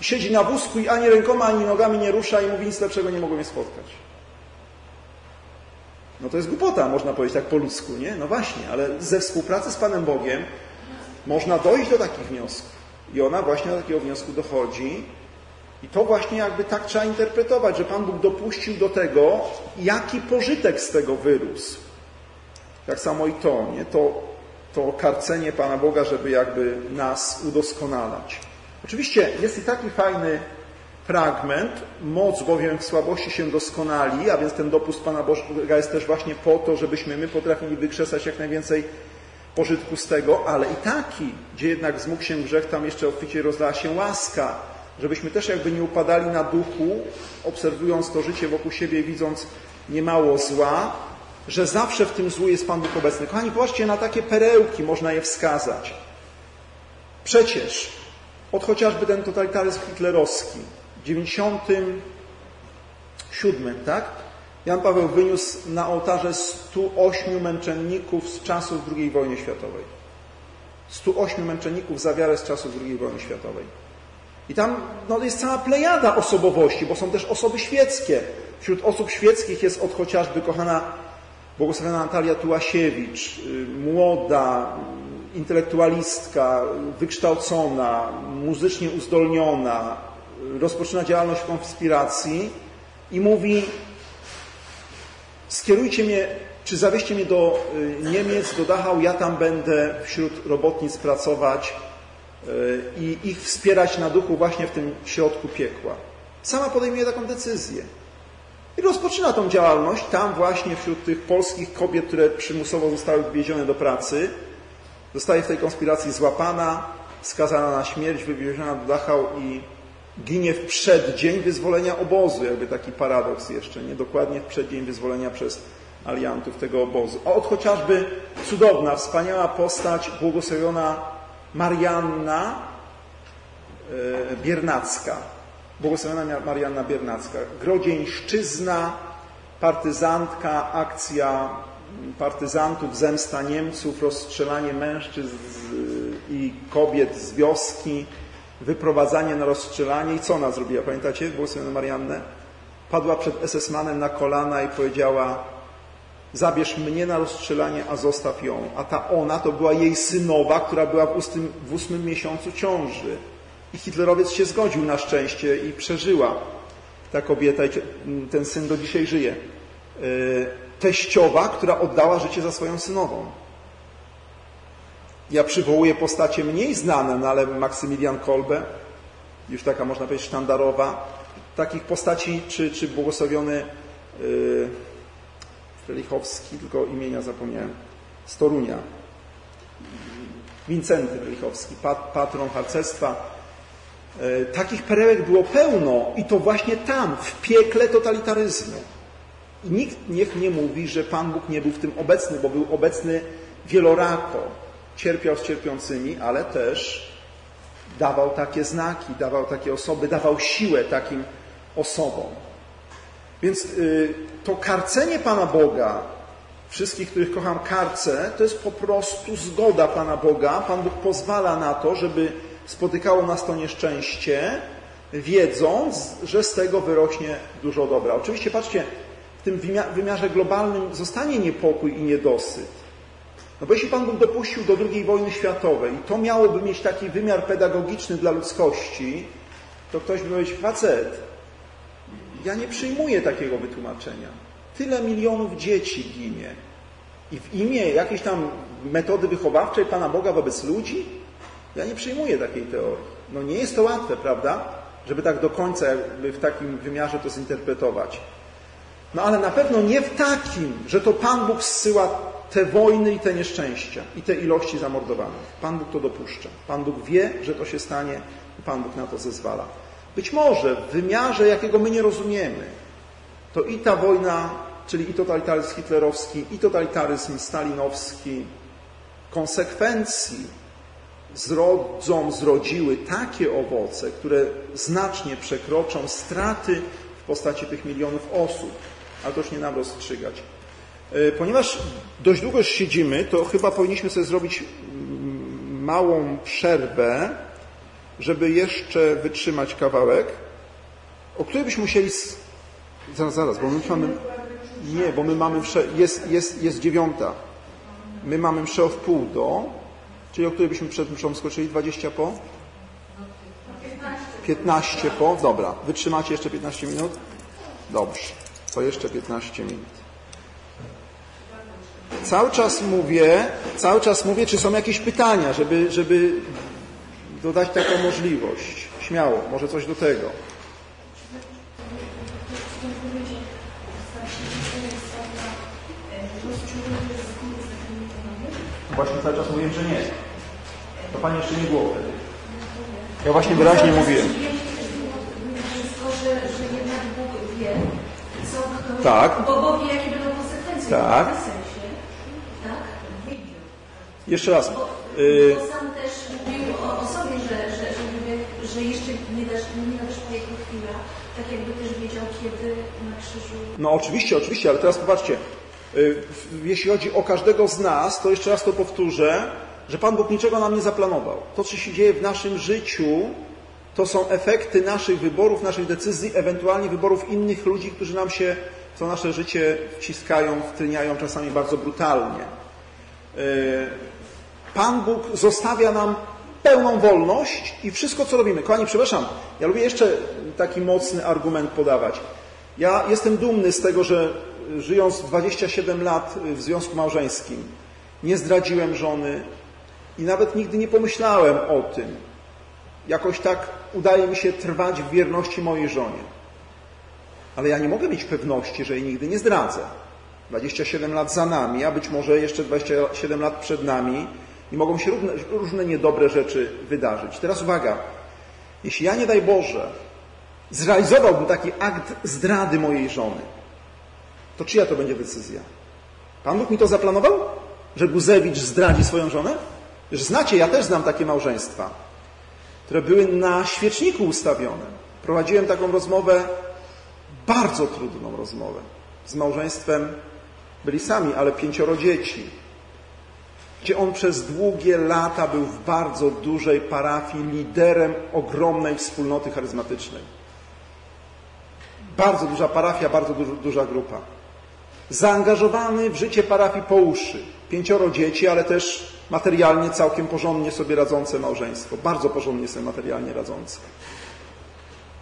siedzi na wózku i ani rękoma, ani nogami nie rusza i mówi, nic lepszego nie mogło mnie spotkać. No to jest głupota, można powiedzieć tak po ludzku, nie? No właśnie, ale ze współpracy z Panem Bogiem można dojść do takich wniosków. I ona właśnie do takiego wniosku dochodzi. I to właśnie jakby tak trzeba interpretować, że Pan Bóg dopuścił do tego, jaki pożytek z tego wyrósł. Tak samo i to, nie? To, to karcenie Pana Boga, żeby jakby nas udoskonalać. Oczywiście jest i taki fajny fragment, moc bowiem w słabości się doskonali, a więc ten dopust Pana Boga jest też właśnie po to, żebyśmy my potrafili wykrzesać jak najwięcej pożytku z tego, ale i taki, gdzie jednak zmógł się grzech, tam jeszcze obficie rozlała się łaska, żebyśmy też jakby nie upadali na duchu, obserwując to życie wokół siebie, widząc niemało zła, że zawsze w tym złu jest Pan Bóg obecny. Kochani, popatrzcie, na takie perełki można je wskazać. Przecież od chociażby ten totalitaryzm hitlerowski, 97, tak? Jan Paweł wyniósł na ołtarze 108 męczenników z czasów II wojny światowej. 108 męczenników za wiarę z czasów II wojny światowej. I tam no, jest cała plejada osobowości, bo są też osoby świeckie. Wśród osób świeckich jest od chociażby kochana błogosławiona Natalia Tułasiewicz, y, młoda, intelektualistka, wykształcona, muzycznie uzdolniona, rozpoczyna działalność konspiracji i mówi skierujcie mnie, czy zawieźcie mnie do y, Niemiec, do Dachau, ja tam będę wśród robotnic pracować y, i ich wspierać na duchu właśnie w tym środku piekła. Sama podejmuje taką decyzję. I rozpoczyna tą działalność tam właśnie wśród tych polskich kobiet, które przymusowo zostały wywiezione do pracy. Zostaje w tej konspiracji złapana, skazana na śmierć, wywieziona do Dachau i ginie w przeddzień wyzwolenia obozu. Jakby taki paradoks jeszcze, nie? Dokładnie w przeddzień wyzwolenia przez aliantów tego obozu. A od chociażby cudowna, wspaniała postać, błogosławiona Marianna e, Biernacka. Błogosławiona Marianna Biernacka. Grodzieńszczyzna, partyzantka, akcja partyzantów, zemsta Niemców, rozstrzelanie mężczyzn i kobiet z wioski, wyprowadzanie na rozstrzelanie. I co ona zrobiła? Pamiętacie? Błogosławiona Mariannę? Padła przed SS-manem na kolana i powiedziała zabierz mnie na rozstrzelanie, a zostaw ją. A ta ona to była jej synowa, która była w, ustym, w ósmym miesiącu ciąży. I hitlerowiec się zgodził na szczęście i przeżyła ta kobieta i ten syn do dzisiaj żyje. Teściowa, która oddała życie za swoją synową. Ja przywołuję postacie mniej znane, no ale Maksymilian Kolbe, już taka można powiedzieć sztandarowa, takich postaci, czy, czy błogosławiony yy, Frelichowski, tylko imienia zapomniałem, z Torunia, Wincenty Frelichowski, pat, patron harcerstwa. Yy, takich perełek było pełno i to właśnie tam, w piekle totalitaryzmu. I nikt niech nie mówi, że Pan Bóg nie był w tym obecny, bo był obecny wielorako. Cierpiał z cierpiącymi, ale też dawał takie znaki, dawał takie osoby, dawał siłę takim osobom. Więc y, to karcenie Pana Boga, wszystkich, których kocham, karcę, to jest po prostu zgoda Pana Boga. Pan Bóg pozwala na to, żeby spotykało nas to nieszczęście, wiedząc, że z tego wyrośnie dużo dobra. Oczywiście, patrzcie, tym wymiarze globalnym zostanie niepokój i niedosyt. No bo jeśli Pan Bóg dopuścił do II wojny światowej i to miałoby mieć taki wymiar pedagogiczny dla ludzkości, to ktoś by powiedział, facet, ja nie przyjmuję takiego wytłumaczenia. Tyle milionów dzieci ginie. I w imię jakiejś tam metody wychowawczej Pana Boga wobec ludzi? Ja nie przyjmuję takiej teorii. No nie jest to łatwe, prawda? Żeby tak do końca jakby w takim wymiarze to zinterpretować. No ale na pewno nie w takim, że to Pan Bóg zsyła te wojny i te nieszczęścia i te ilości zamordowanych. Pan Bóg to dopuszcza. Pan Bóg wie, że to się stanie i Pan Bóg na to zezwala. Być może w wymiarze, jakiego my nie rozumiemy, to i ta wojna, czyli i totalitaryzm hitlerowski, i totalitaryzm stalinowski, konsekwencji zrodzą, zrodziły takie owoce, które znacznie przekroczą straty w postaci tych milionów osób. Ale to już nie nam rozstrzygać. E, ponieważ dość długo już siedzimy, to chyba powinniśmy sobie zrobić mm, małą przerwę, żeby jeszcze wytrzymać kawałek, o której byśmy musieli... Zaraz, zaraz, bo my mamy... Nie, bo my mamy... Jest, jest, jest dziewiąta. My mamy mszę w pół do, czyli o której byśmy przed mszą skoczyli? 20 po? 15 po? Dobra. Wytrzymacie jeszcze 15 minut? Dobrze. To jeszcze 15 minut. Cały czas mówię, cały czas mówię, czy są jakieś pytania, żeby, żeby dodać taką możliwość. Śmiało, może coś do tego. Właśnie cały czas mówiłem, że nie. To Pani jeszcze nie było wtedy. Ja właśnie wyraźnie mówiłem. Tak. Bo, bo wie, jakie będą konsekwencje. Tak. Tak? Jeszcze raz. Bo, Y... bo sam też mówił o, o sobie, że, że, że, że jeszcze nie dasz, nie nadasz po jego chwila, tak jakby też wiedział, kiedy na krzyżu... No oczywiście, oczywiście, ale teraz popatrzcie. Y, jeśli chodzi o każdego z nas, to jeszcze raz to powtórzę, że Pan Bóg niczego nam nie zaplanował. To, co się dzieje w naszym życiu, to są efekty naszych wyborów, naszych decyzji, ewentualnie wyborów innych ludzi, którzy nam się w to nasze życie wciskają, wtryniają czasami bardzo brutalnie. Y, Pan Bóg zostawia nam pełną wolność i wszystko, co robimy. Kochani, przepraszam, ja lubię jeszcze taki mocny argument podawać. Ja jestem dumny z tego, że żyjąc 27 lat w związku małżeńskim, nie zdradziłem żony i nawet nigdy nie pomyślałem o tym. Jakoś tak udaje mi się trwać w wierności mojej żonie. Ale ja nie mogę mieć pewności, że jej nigdy nie zdradzę. 27 lat za nami, a być może jeszcze 27 lat przed nami i mogą się różne, różne niedobre rzeczy wydarzyć. Teraz uwaga, jeśli ja nie daj Boże zrealizowałbym taki akt zdrady mojej żony, to czyja to będzie decyzja? Pan Bóg mi to zaplanował? Że Guzewicz zdradzi swoją żonę? Że znacie, ja też znam takie małżeństwa, które były na świeczniku ustawione. Prowadziłem taką rozmowę, bardzo trudną rozmowę, z małżeństwem, byli sami, ale pięcioro dzieci, gdzie on przez długie lata był w bardzo dużej parafii liderem ogromnej wspólnoty charyzmatycznej. Bardzo duża parafia, bardzo duża, duża grupa. Zaangażowany w życie parafii po uszy. Pięcioro dzieci, ale też materialnie całkiem porządnie sobie radzące małżeństwo. Bardzo porządnie sobie materialnie radzące.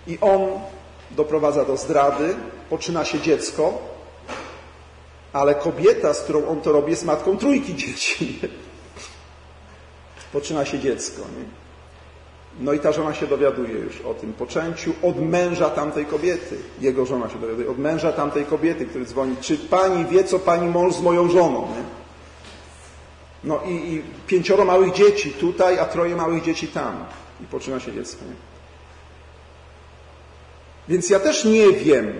I on doprowadza do zdrady, poczyna się dziecko, ale kobieta, z którą on to robi, jest matką trójki dzieci. Poczyna się dziecko. Nie? No i ta żona się dowiaduje już o tym poczęciu od męża tamtej kobiety. Jego żona się dowiaduje od męża tamtej kobiety, który dzwoni. Czy pani wie, co pani mąż z moją żoną? Nie? No i, i, pięcioro małych dzieci tutaj, a troje małych dzieci tam. I poczyna się dziecko. Nie? Więc ja też nie wiem,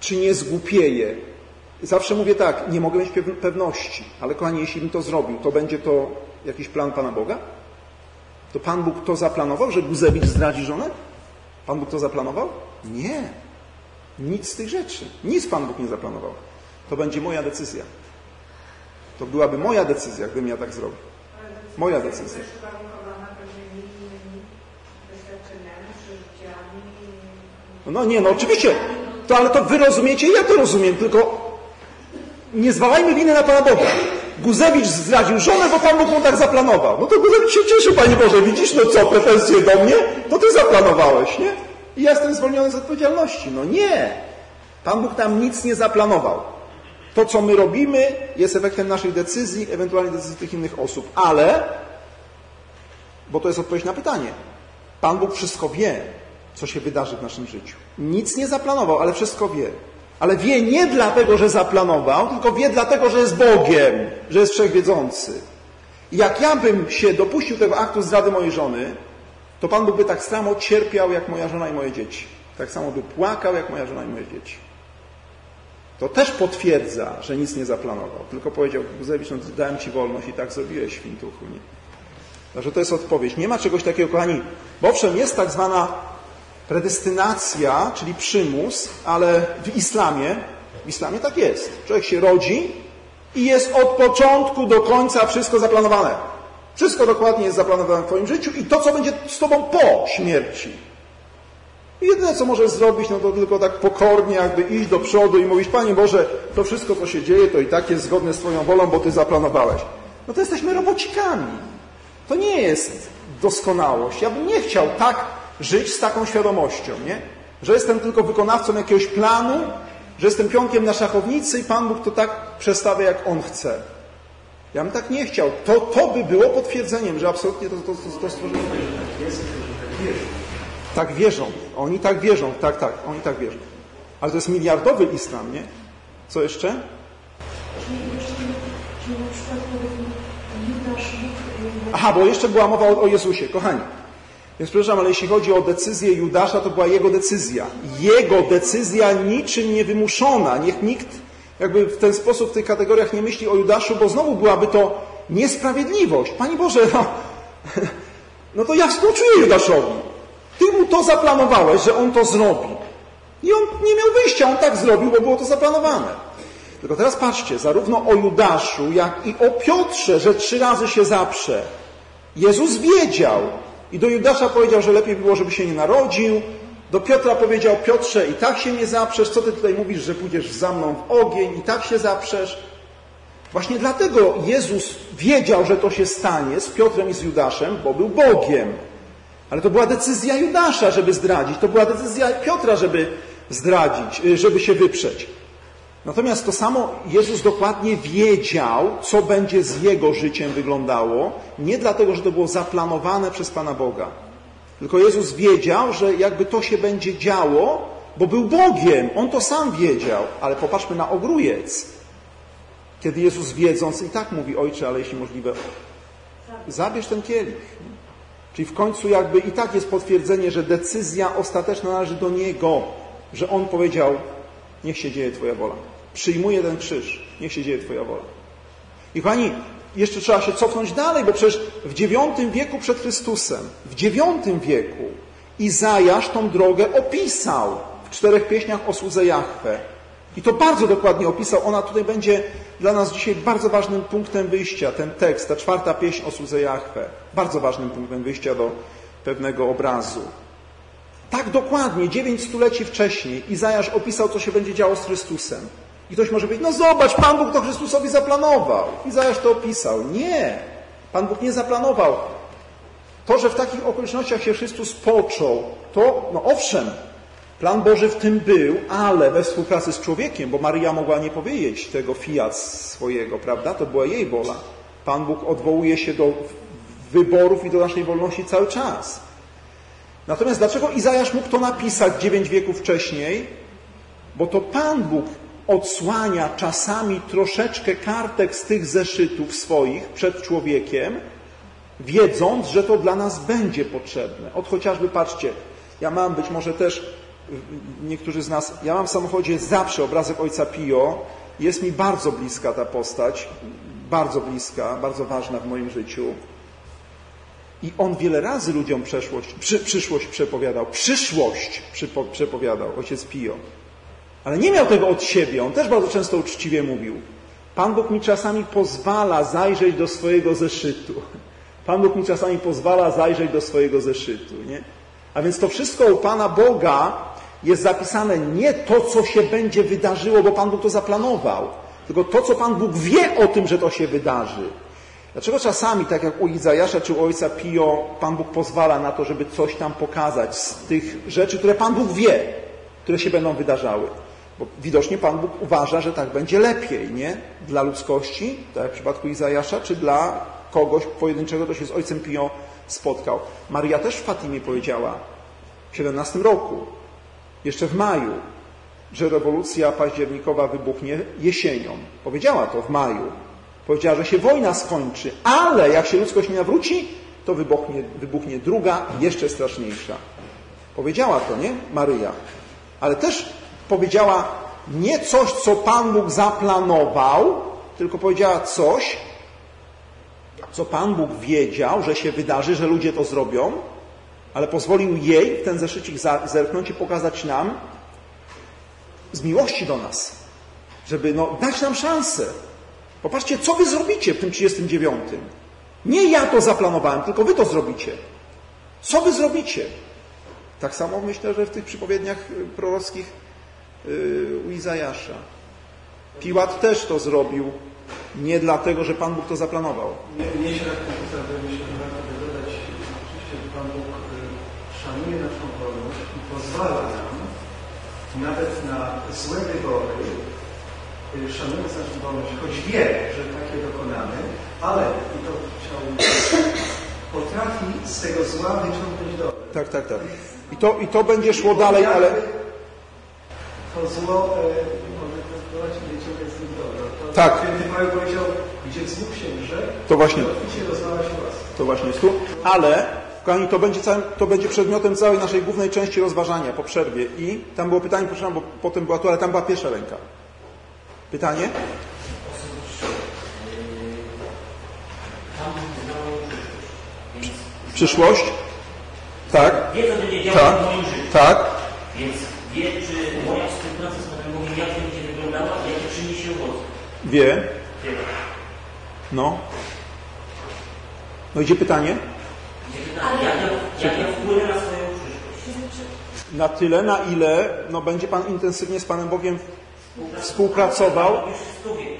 czy nie zgłupieję. Zawsze mówię tak, nie mogę mieć pewności, ale kochani, jeśli bym to zrobił, to będzie to jakiś plan Pana Boga? To Pan Bóg to zaplanował, że Guzewicz zdradzi żonę? Pan Bóg to zaplanował? Nie. Nic z tych rzeczy. Nic Pan Bóg nie zaplanował. To będzie moja decyzja. To byłaby moja decyzja, gdybym ja tak zrobił. Moja decyzja. No nie, no oczywiście. To, ale to wy rozumiecie, ja to rozumiem, tylko nie zwalajmy winy na Pana Boga. Guzewicz zdradził żonę, bo Pan Bóg mu tak zaplanował. No to Guzewicz się cieszy, Panie Boże, widzisz, no co, pretensje do mnie? To Ty zaplanowałeś, nie? I ja jestem zwolniony z odpowiedzialności. No nie. Pan Bóg tam nic nie zaplanował. To, co my robimy, jest efektem naszych decyzji, ewentualnie decyzji tych innych osób. Ale, bo to jest odpowiedź na pytanie, Pan Bóg wszystko wie, co się wydarzy w naszym życiu. Nic nie zaplanował, ale wszystko wie. Ale wie nie dlatego, że zaplanował, tylko wie dlatego, że jest Bogiem, że jest wszechwiedzący. Jak ja bym się dopuścił tego aktu zdrady mojej żony, to Pan Bóg by tak samo cierpiał jak moja żona i moje dzieci. Tak samo by płakał jak moja żona i moje dzieci. To też potwierdza, że nic nie zaplanował. Tylko powiedział, Guzewicz, no dałem Ci wolność i tak zrobiłeś, świntuchu. Nie? Także to jest odpowiedź. Nie ma czegoś takiego, kochani. Bo owszem, jest tak zwana predestynacja, czyli przymus, ale w islamie, w islamie tak jest. Człowiek się rodzi i jest od początku do końca wszystko zaplanowane. Wszystko dokładnie jest zaplanowane w Twoim życiu i to, co będzie z Tobą po śmierci. I jedyne, co możesz zrobić, no to tylko tak pokornie jakby iść do przodu i mówić, Panie Boże, to wszystko, co się dzieje, to i tak jest zgodne z Twoją wolą, bo Ty zaplanowałeś. No to jesteśmy robocikami. To nie jest doskonałość. Ja bym nie chciał tak żyć z taką świadomością, nie? Że jestem tylko wykonawcą jakiegoś planu, że jestem pionkiem na szachownicy i Pan Bóg to tak przestawia, jak On chce. Ja bym tak nie chciał. To, to by było potwierdzeniem, że absolutnie to, to, to, to stworzyło. Tak wierzą. Oni tak wierzą. Tak, tak. Oni tak wierzą. Ale to jest miliardowy islam, nie? Co jeszcze? Aha, bo jeszcze była mowa o, o Jezusie. Kochani, więc przepraszam, ale jeśli chodzi o decyzję Judasza, to była jego decyzja. Jego decyzja niczym nie wymuszona. Niech nikt jakby w ten sposób w tych kategoriach nie myśli o Judaszu, bo znowu byłaby to niesprawiedliwość. Pani Boże, no, no to ja współczuję Judaszowi. Ty mu to zaplanowałeś, że on to zrobi. I on nie miał wyjścia, on tak zrobił, bo było to zaplanowane. Tylko teraz patrzcie, zarówno o Judaszu, jak i o Piotrze, że trzy razy się zaprze. Jezus wiedział, i do Judasza powiedział, że lepiej było, żeby się nie narodził. Do Piotra powiedział, Piotrze, i tak się nie zaprzesz. Co ty tutaj mówisz, że pójdziesz za mną w ogień, i tak się zaprzesz. Właśnie dlatego Jezus wiedział, że to się stanie z Piotrem i z Judaszem, bo był Bogiem. Ale to była decyzja Judasza, żeby zdradzić. To była decyzja Piotra, żeby zdradzić, żeby się wyprzeć. Natomiast to samo Jezus dokładnie wiedział, co będzie z jego życiem wyglądało, nie dlatego, że to było zaplanowane przez Pana Boga. Tylko Jezus wiedział, że jakby to się będzie działo, bo był Bogiem. On to sam wiedział. Ale popatrzmy na ogrójec. Kiedy Jezus wiedząc i tak mówi, Ojcze, ale jeśli możliwe, zabierz ten kielich. Czyli w końcu jakby i tak jest potwierdzenie, że decyzja ostateczna należy do Niego. Że On powiedział, niech się dzieje Twoja wola. Przyjmuję ten krzyż. Niech się dzieje Twoja wola. I kochani, jeszcze trzeba się cofnąć dalej, bo przecież w IX wieku przed Chrystusem, w IX wieku Izajasz tą drogę opisał w czterech pieśniach o słudze Jahwe. I to bardzo dokładnie opisał. Ona tutaj będzie dla nas dzisiaj bardzo ważnym punktem wyjścia, ten tekst, ta czwarta pieśń o słudze Jahwe. Bardzo ważnym punktem wyjścia do pewnego obrazu. Tak dokładnie, dziewięć stuleci wcześniej Izajasz opisał, co się będzie działo z Chrystusem. I ktoś może powiedzieć, no zobacz, Pan Bóg to Chrystusowi zaplanował. Izajasz to opisał. Nie. Pan Bóg nie zaplanował. To, że w takich okolicznościach się Chrystus począł, to, no owszem, plan Boży w tym był, ale we współpracy z człowiekiem, bo Maria mogła nie powiedzieć tego fiat swojego, prawda? To była jej wola. Pan Bóg odwołuje się do wyborów i do naszej wolności cały czas. Natomiast dlaczego Izajasz mógł to napisać dziewięć wieków wcześniej? Bo to Pan Bóg odsłania czasami troszeczkę kartek z tych zeszytów swoich przed człowiekiem, wiedząc, że to dla nas będzie potrzebne. Od chociażby, patrzcie, ja mam być może też, niektórzy z nas, ja mam w samochodzie zawsze obrazek Ojca Pio, jest mi bardzo bliska ta postać, bardzo bliska, bardzo ważna w moim życiu. I on wiele razy ludziom przeszłość, przy, przyszłość przepowiadał, przyszłość przypo, przepowiadał, ojciec Pio. Ale nie miał tego od siebie, on też bardzo często uczciwie mówił. Pan Bóg mi czasami pozwala zajrzeć do swojego zeszytu. Pan Bóg mi czasami pozwala zajrzeć do swojego zeszytu. Nie? A więc to wszystko u Pana Boga jest zapisane nie to, co się będzie wydarzyło, bo Pan Bóg to zaplanował, tylko to, co Pan Bóg wie o tym, że to się wydarzy. Dlaczego czasami, tak jak u Izajasza czy u ojca Pio, Pan Bóg pozwala na to, żeby coś tam pokazać z tych rzeczy, które Pan Bóg wie, które się będą wydarzały? Bo widocznie Pan Bóg uważa, że tak będzie lepiej, nie? Dla ludzkości, tak jak w przypadku Izajasza, czy dla kogoś pojedynczego, kto się z ojcem Pio spotkał. Maria też w Fatimie powiedziała w 17 roku, jeszcze w maju, że rewolucja październikowa wybuchnie jesienią. Powiedziała to w maju. Powiedziała, że się wojna skończy, ale jak się ludzkość nie nawróci, to wybuchnie, wybuchnie druga, jeszcze straszniejsza. Powiedziała to, nie? Maryja. Ale też powiedziała nie coś, co Pan Bóg zaplanował, tylko powiedziała coś, co Pan Bóg wiedział, że się wydarzy, że ludzie to zrobią, ale pozwolił jej ten zeszycik zerknąć i pokazać nam z miłości do nas, żeby no, dać nam szansę. Popatrzcie, co wy zrobicie w tym 39. Nie ja to zaplanowałem, tylko wy to zrobicie. Co wy zrobicie? Tak samo myślę, że w tych przypowiedniach y, prorockich y, u Izajasza. Piłat też to zrobił nie dlatego, że Pan Bóg to zaplanował. Mnie się tak myślę, że warto dodać, oczywiście Pan Bóg szanuje naszą wolność i pozwala nam nawet na złe wybory, y, szanując naszą wolność, choć wie, że takie dokonamy, ale, i to chciałbym potrafi z tego zła wyciągnąć dobre. Tak, tak, tak. I to, i to będzie szło dalej, ale... To zło y, może prowadzić wyciągać z nim dobro. To Tak. Święty Paweł powiedział, gdzie wzmógł się grzech, To właśnie. To właśnie jest tu. Ale, kochani, to będzie, całym, to będzie przedmiotem całej naszej głównej części rozważania po przerwie. I tam było pytanie, proszę, bo potem była tu, ale tam była pierwsza ręka. Pytanie? Przyszłość? Tak, Wie, co będzie działo tak, w moim życiu. tak. Więc wie, czy moja współpraca z Panem Bogiem, jak będzie wyglądała, jakie przyniesie owoce. Wie. Wie. No. No idzie pytanie? Jak ja, jak ja wpłynę na swoją przyszłość. Na tyle, na ile no, będzie Pan intensywnie z Panem Bogiem współpracował.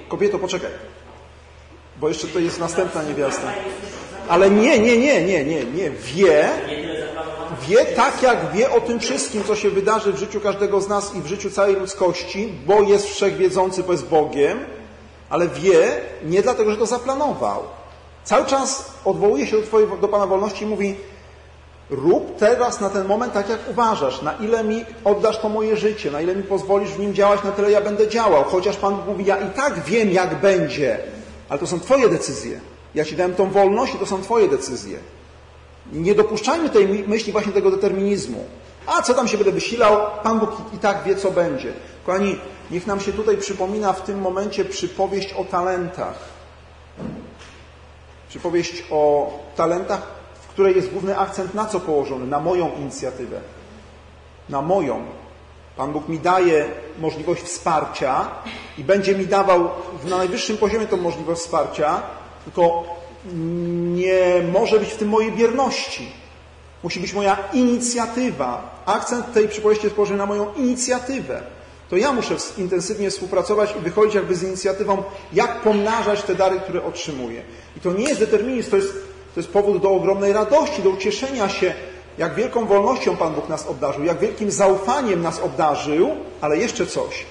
Kobieto, poczekaj. Bo jeszcze to jest następna niewiasta. Ale nie, nie, nie, nie, nie, nie. Wie, wie tak jak wie o tym wszystkim, co się wydarzy w życiu każdego z nas i w życiu całej ludzkości, bo jest wszechwiedzący, bo jest Bogiem, ale wie nie dlatego, że to zaplanował. Cały czas odwołuje się do, twojej, do Pana wolności i mówi rób teraz na ten moment tak, jak uważasz, na ile mi oddasz to moje życie, na ile mi pozwolisz w nim działać, na tyle ja będę działał. Chociaż Pan mówi, ja i tak wiem, jak będzie, ale to są Twoje decyzje. Ja Ci dałem tą wolność i to są Twoje decyzje. Nie dopuszczajmy tej myśli właśnie tego determinizmu. A co tam się będę wysilał? Pan Bóg i tak wie, co będzie. Kochani, niech nam się tutaj przypomina w tym momencie przypowieść o talentach. Przypowieść o talentach, w której jest główny akcent na co położony? Na moją inicjatywę. Na moją. Pan Bóg mi daje możliwość wsparcia i będzie mi dawał na najwyższym poziomie tą możliwość wsparcia, tylko nie może być w tym mojej bierności. Musi być moja inicjatywa. Akcent tej przypowieści jest położony na moją inicjatywę. To ja muszę intensywnie współpracować i wychodzić jakby z inicjatywą, jak pomnażać te dary, które otrzymuję. I to nie jest determinizm, to jest, to jest powód do ogromnej radości, do ucieszenia się, jak wielką wolnością Pan Bóg nas obdarzył, jak wielkim zaufaniem nas obdarzył, ale jeszcze coś,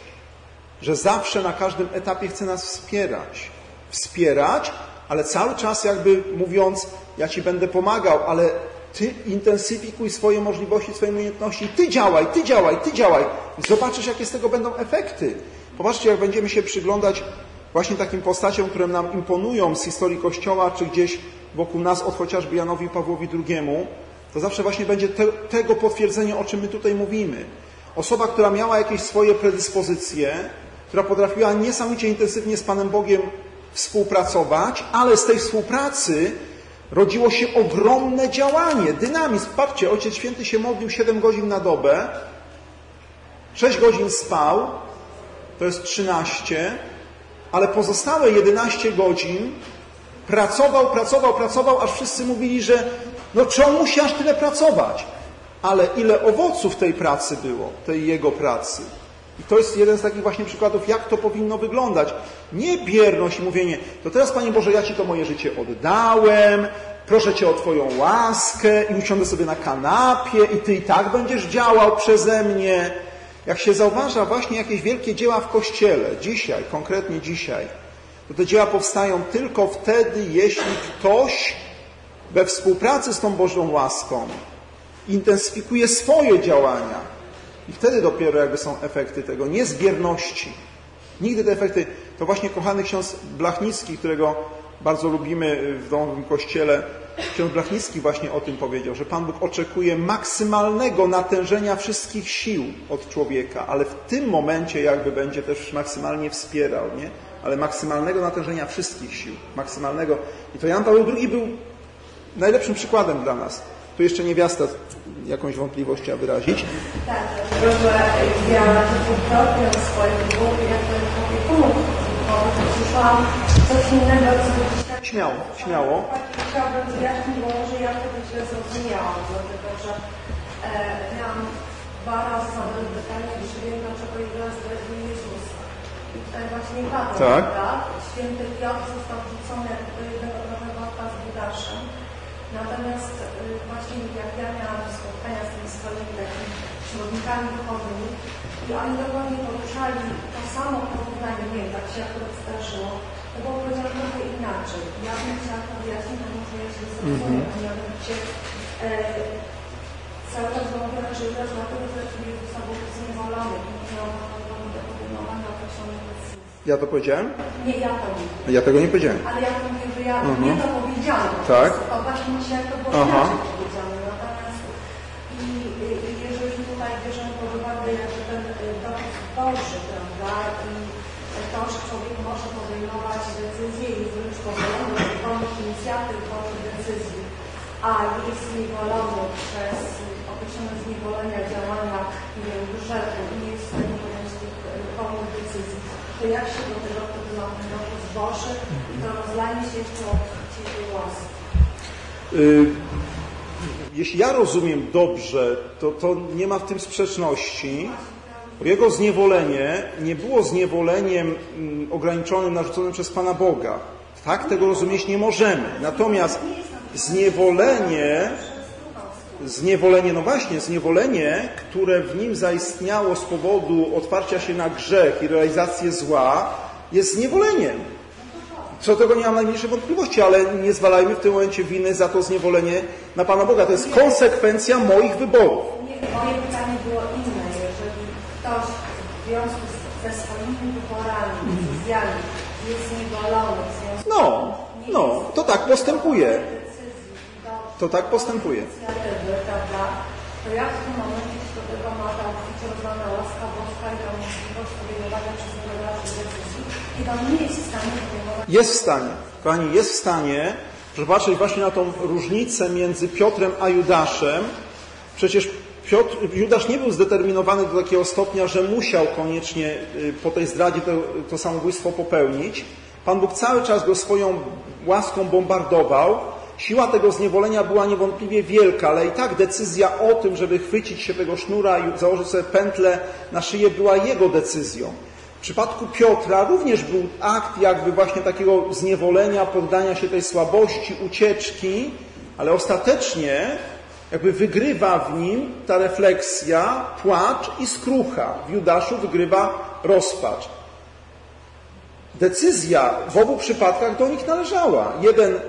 że zawsze na każdym etapie chce nas wspierać. Wspierać, ale cały czas jakby mówiąc, ja Ci będę pomagał, ale Ty intensyfikuj swoje możliwości, swoje umiejętności, Ty działaj, Ty działaj, Ty działaj. Zobaczysz, jakie z tego będą efekty. Popatrzcie, jak będziemy się przyglądać właśnie takim postaciom, które nam imponują z historii Kościoła, czy gdzieś wokół nas, od chociażby Janowi Pawłowi II, to zawsze właśnie będzie te, tego potwierdzenie, o czym my tutaj mówimy. Osoba, która miała jakieś swoje predyspozycje, która potrafiła niesamowicie intensywnie z Panem Bogiem współpracować, ale z tej współpracy rodziło się ogromne działanie, dynamizm. Patrzcie, Ojciec Święty się modlił 7 godzin na dobę, 6 godzin spał, to jest 13, ale pozostałe 11 godzin pracował, pracował, pracował, aż wszyscy mówili, że no czemu musi aż tyle pracować? Ale ile owoców tej pracy było, tej jego pracy. I to jest jeden z takich właśnie przykładów, jak to powinno wyglądać. Nie bierność i mówienie, to teraz Panie Boże, ja Ci to moje życie oddałem, proszę Cię o Twoją łaskę i usiądę sobie na kanapie i Ty i tak będziesz działał przeze mnie. Jak się zauważa właśnie jakieś wielkie dzieła w Kościele, dzisiaj, konkretnie dzisiaj, to te dzieła powstają tylko wtedy, jeśli ktoś we współpracy z tą Bożą łaską intensyfikuje swoje działania. I wtedy dopiero jakby są efekty tego, nie zbierności. Nigdy te efekty, to właśnie kochany ksiądz Blachnicki, którego bardzo lubimy w Domowym Kościele, ksiądz Blachnicki właśnie o tym powiedział, że Pan Bóg oczekuje maksymalnego natężenia wszystkich sił od człowieka, ale w tym momencie jakby będzie też maksymalnie wspierał, nie? Ale maksymalnego natężenia wszystkich sił, maksymalnego. I to Jan Paweł II był najlepszym przykładem dla nas. Tu jeszcze niewiasta jakąś wątpliwość chciała wyrazić. Tak, ja dwukrotnie w swoim głowie jako przyszłam coś innego, co tak... Śmiało, śmiało. Chciałabym wyjaśnić, bo może ja wtedy źle zrozumiałam, dlatego że e, miałam dwa razy zadane pytanie, czy wiem, dlaczego Juda zdradził Jezusa. I tutaj właśnie padło, Tak. Święty Piotr został wrzucony jako do jednego wrota z Judaszem. Natomiast y, właśnie jak ja miałam spotkania z tymi swoimi takimi przewodnikami duchowymi i oni dokładnie poruszali to samo porównanie, nie tak się akurat zdarzyło, to było powiedziane trochę inaczej. Ja bym chciała wyjaśnić, a może ja się zrozumiem, a mianowicie e, cały czas mówione, że Judasz dlatego, że Jezusa był zniewolony miał do podejmowania określonych decyzji. Ja to powiedziałem? Nie, ja to mówię. Ja tego nie powiedziałem. Ale ja to mówię, że ja Mhm. nie to powiedziałam. Tak. Mi się jak to było Aha. inaczej powiedziane. Natomiast i, i jeżeli tutaj bierzemy pod uwagę jakby ten y, dowód Boży, prawda, i to, że człowiek może podejmować decyzje i wręcz podejmować wolnych inicjatyw, wolnych decyzji, a jest zniewolony przez określone zniewolenia działania, grzechu i nie jest w stanie podjąć tych wolnych decyzji, to jak się do tego wtedy ma ten dowód Boży i to rozlanie się jeszcze od tej łaski. Y, Jeśli ja rozumiem dobrze, to, to nie ma w tym sprzeczności. Jego zniewolenie nie było zniewoleniem mm, ograniczonym, narzuconym przez Pana Boga. Tak tego rozumieć nie możemy. Natomiast zniewolenie, zniewolenie, no właśnie, zniewolenie, które w nim zaistniało z powodu otwarcia się na grzech i realizację zła, jest zniewoleniem. Co do tego nie mam najmniejszej wątpliwości, ale nie zwalajmy w tym momencie winy za to zniewolenie na Pana Boga. To jest konsekwencja moich wyborów. Moje pytanie było inne. Jeżeli ktoś w związku ze swoimi wyborami, decyzjami jest w związku No, no, to tak postępuje. To tak postępuje. to jak w tym momencie do tego ma ta łaska boska i ta możliwość podejmowania przez niego decyzji, kiedy on nie jest w stanie podejmować Jest w stanie, kochani, jest w stanie, żeby patrzeć właśnie na tą różnicę między Piotrem a Judaszem. Przecież Piotr, Judasz nie był zdeterminowany do takiego stopnia, że musiał koniecznie y, po tej zdradzie to, to samobójstwo popełnić. Pan Bóg cały czas go swoją łaską bombardował. Siła tego zniewolenia była niewątpliwie wielka, ale i tak decyzja o tym, żeby chwycić się tego sznura i założyć sobie pętlę na szyję, była jego decyzją. W przypadku Piotra również był akt jakby właśnie takiego zniewolenia, poddania się tej słabości, ucieczki, ale ostatecznie jakby wygrywa w nim ta refleksja, płacz i skrucha. W Judaszu wygrywa rozpacz. Decyzja w obu przypadkach do nich należała. Jeden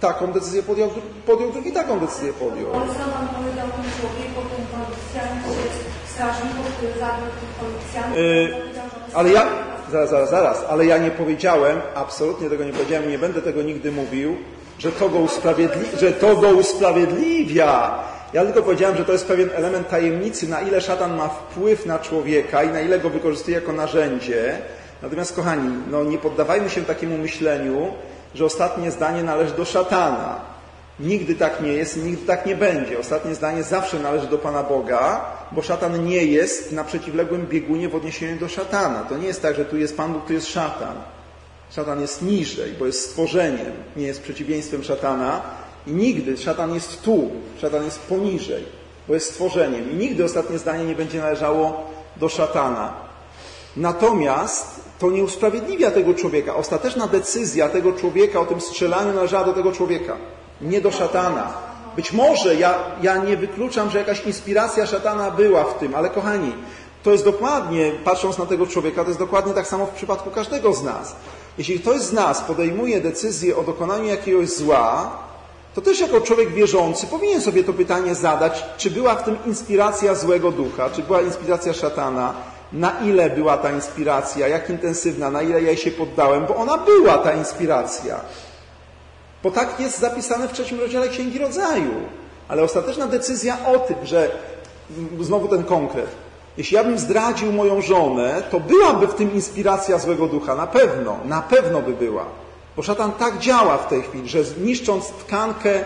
taką decyzję podjął, podjął drugi taką decyzję podjął. Pan powiedział tym człowieku, tym policjancie, strażniku, który zabił tych policjantów? Yy, ale ja, zaraz, zaraz, zaraz, ale ja nie powiedziałem, absolutnie tego nie powiedziałem, nie będę tego nigdy mówił, że to go, usprawiedli, że to go usprawiedliwia. Ja tylko powiedziałem, że to jest pewien element tajemnicy, na ile szatan ma wpływ na człowieka i na ile go wykorzystuje jako narzędzie. Natomiast, kochani, no nie poddawajmy się takiemu myśleniu, że ostatnie zdanie należy do szatana. Nigdy tak nie jest nigdy tak nie będzie. Ostatnie zdanie zawsze należy do Pana Boga, bo szatan nie jest na przeciwległym biegunie w odniesieniu do szatana. To nie jest tak, że tu jest Pan Bóg, tu jest szatan. Szatan jest niżej, bo jest stworzeniem, nie jest przeciwieństwem szatana i nigdy szatan jest tu, szatan jest poniżej, bo jest stworzeniem i nigdy ostatnie zdanie nie będzie należało do szatana. Natomiast to nie usprawiedliwia tego człowieka. Ostateczna decyzja tego człowieka o tym strzelaniu należała do tego człowieka, nie do szatana. Być może ja, ja nie wykluczam, że jakaś inspiracja szatana była w tym, ale kochani, to jest dokładnie, patrząc na tego człowieka, to jest dokładnie tak samo w przypadku każdego z nas. Jeśli ktoś z nas podejmuje decyzję o dokonaniu jakiegoś zła, to też jako człowiek wierzący powinien sobie to pytanie zadać, czy była w tym inspiracja złego ducha, czy była inspiracja szatana, na ile była ta inspiracja, jak intensywna, na ile ja jej się poddałem, bo ona była ta inspiracja. Bo tak jest zapisane w trzecim rozdziale Księgi Rodzaju. Ale ostateczna decyzja o tym, że znowu ten konkret, jeśli ja bym zdradził moją żonę, to byłaby w tym inspiracja złego ducha, na pewno, na pewno by była. Bo szatan tak działa w tej chwili, że niszcząc tkankę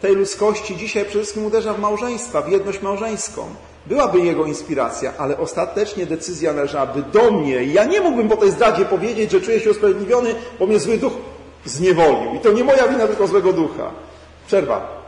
tej ludzkości, dzisiaj przede wszystkim uderza w małżeństwa, w jedność małżeńską. Byłaby jego inspiracja, ale ostatecznie decyzja należałaby do mnie. I ja nie mógłbym po tej zdradzie powiedzieć, że czuję się usprawiedliwiony, bo mnie zły duch zniewolił. I to nie moja wina, tylko złego ducha. Przerwa.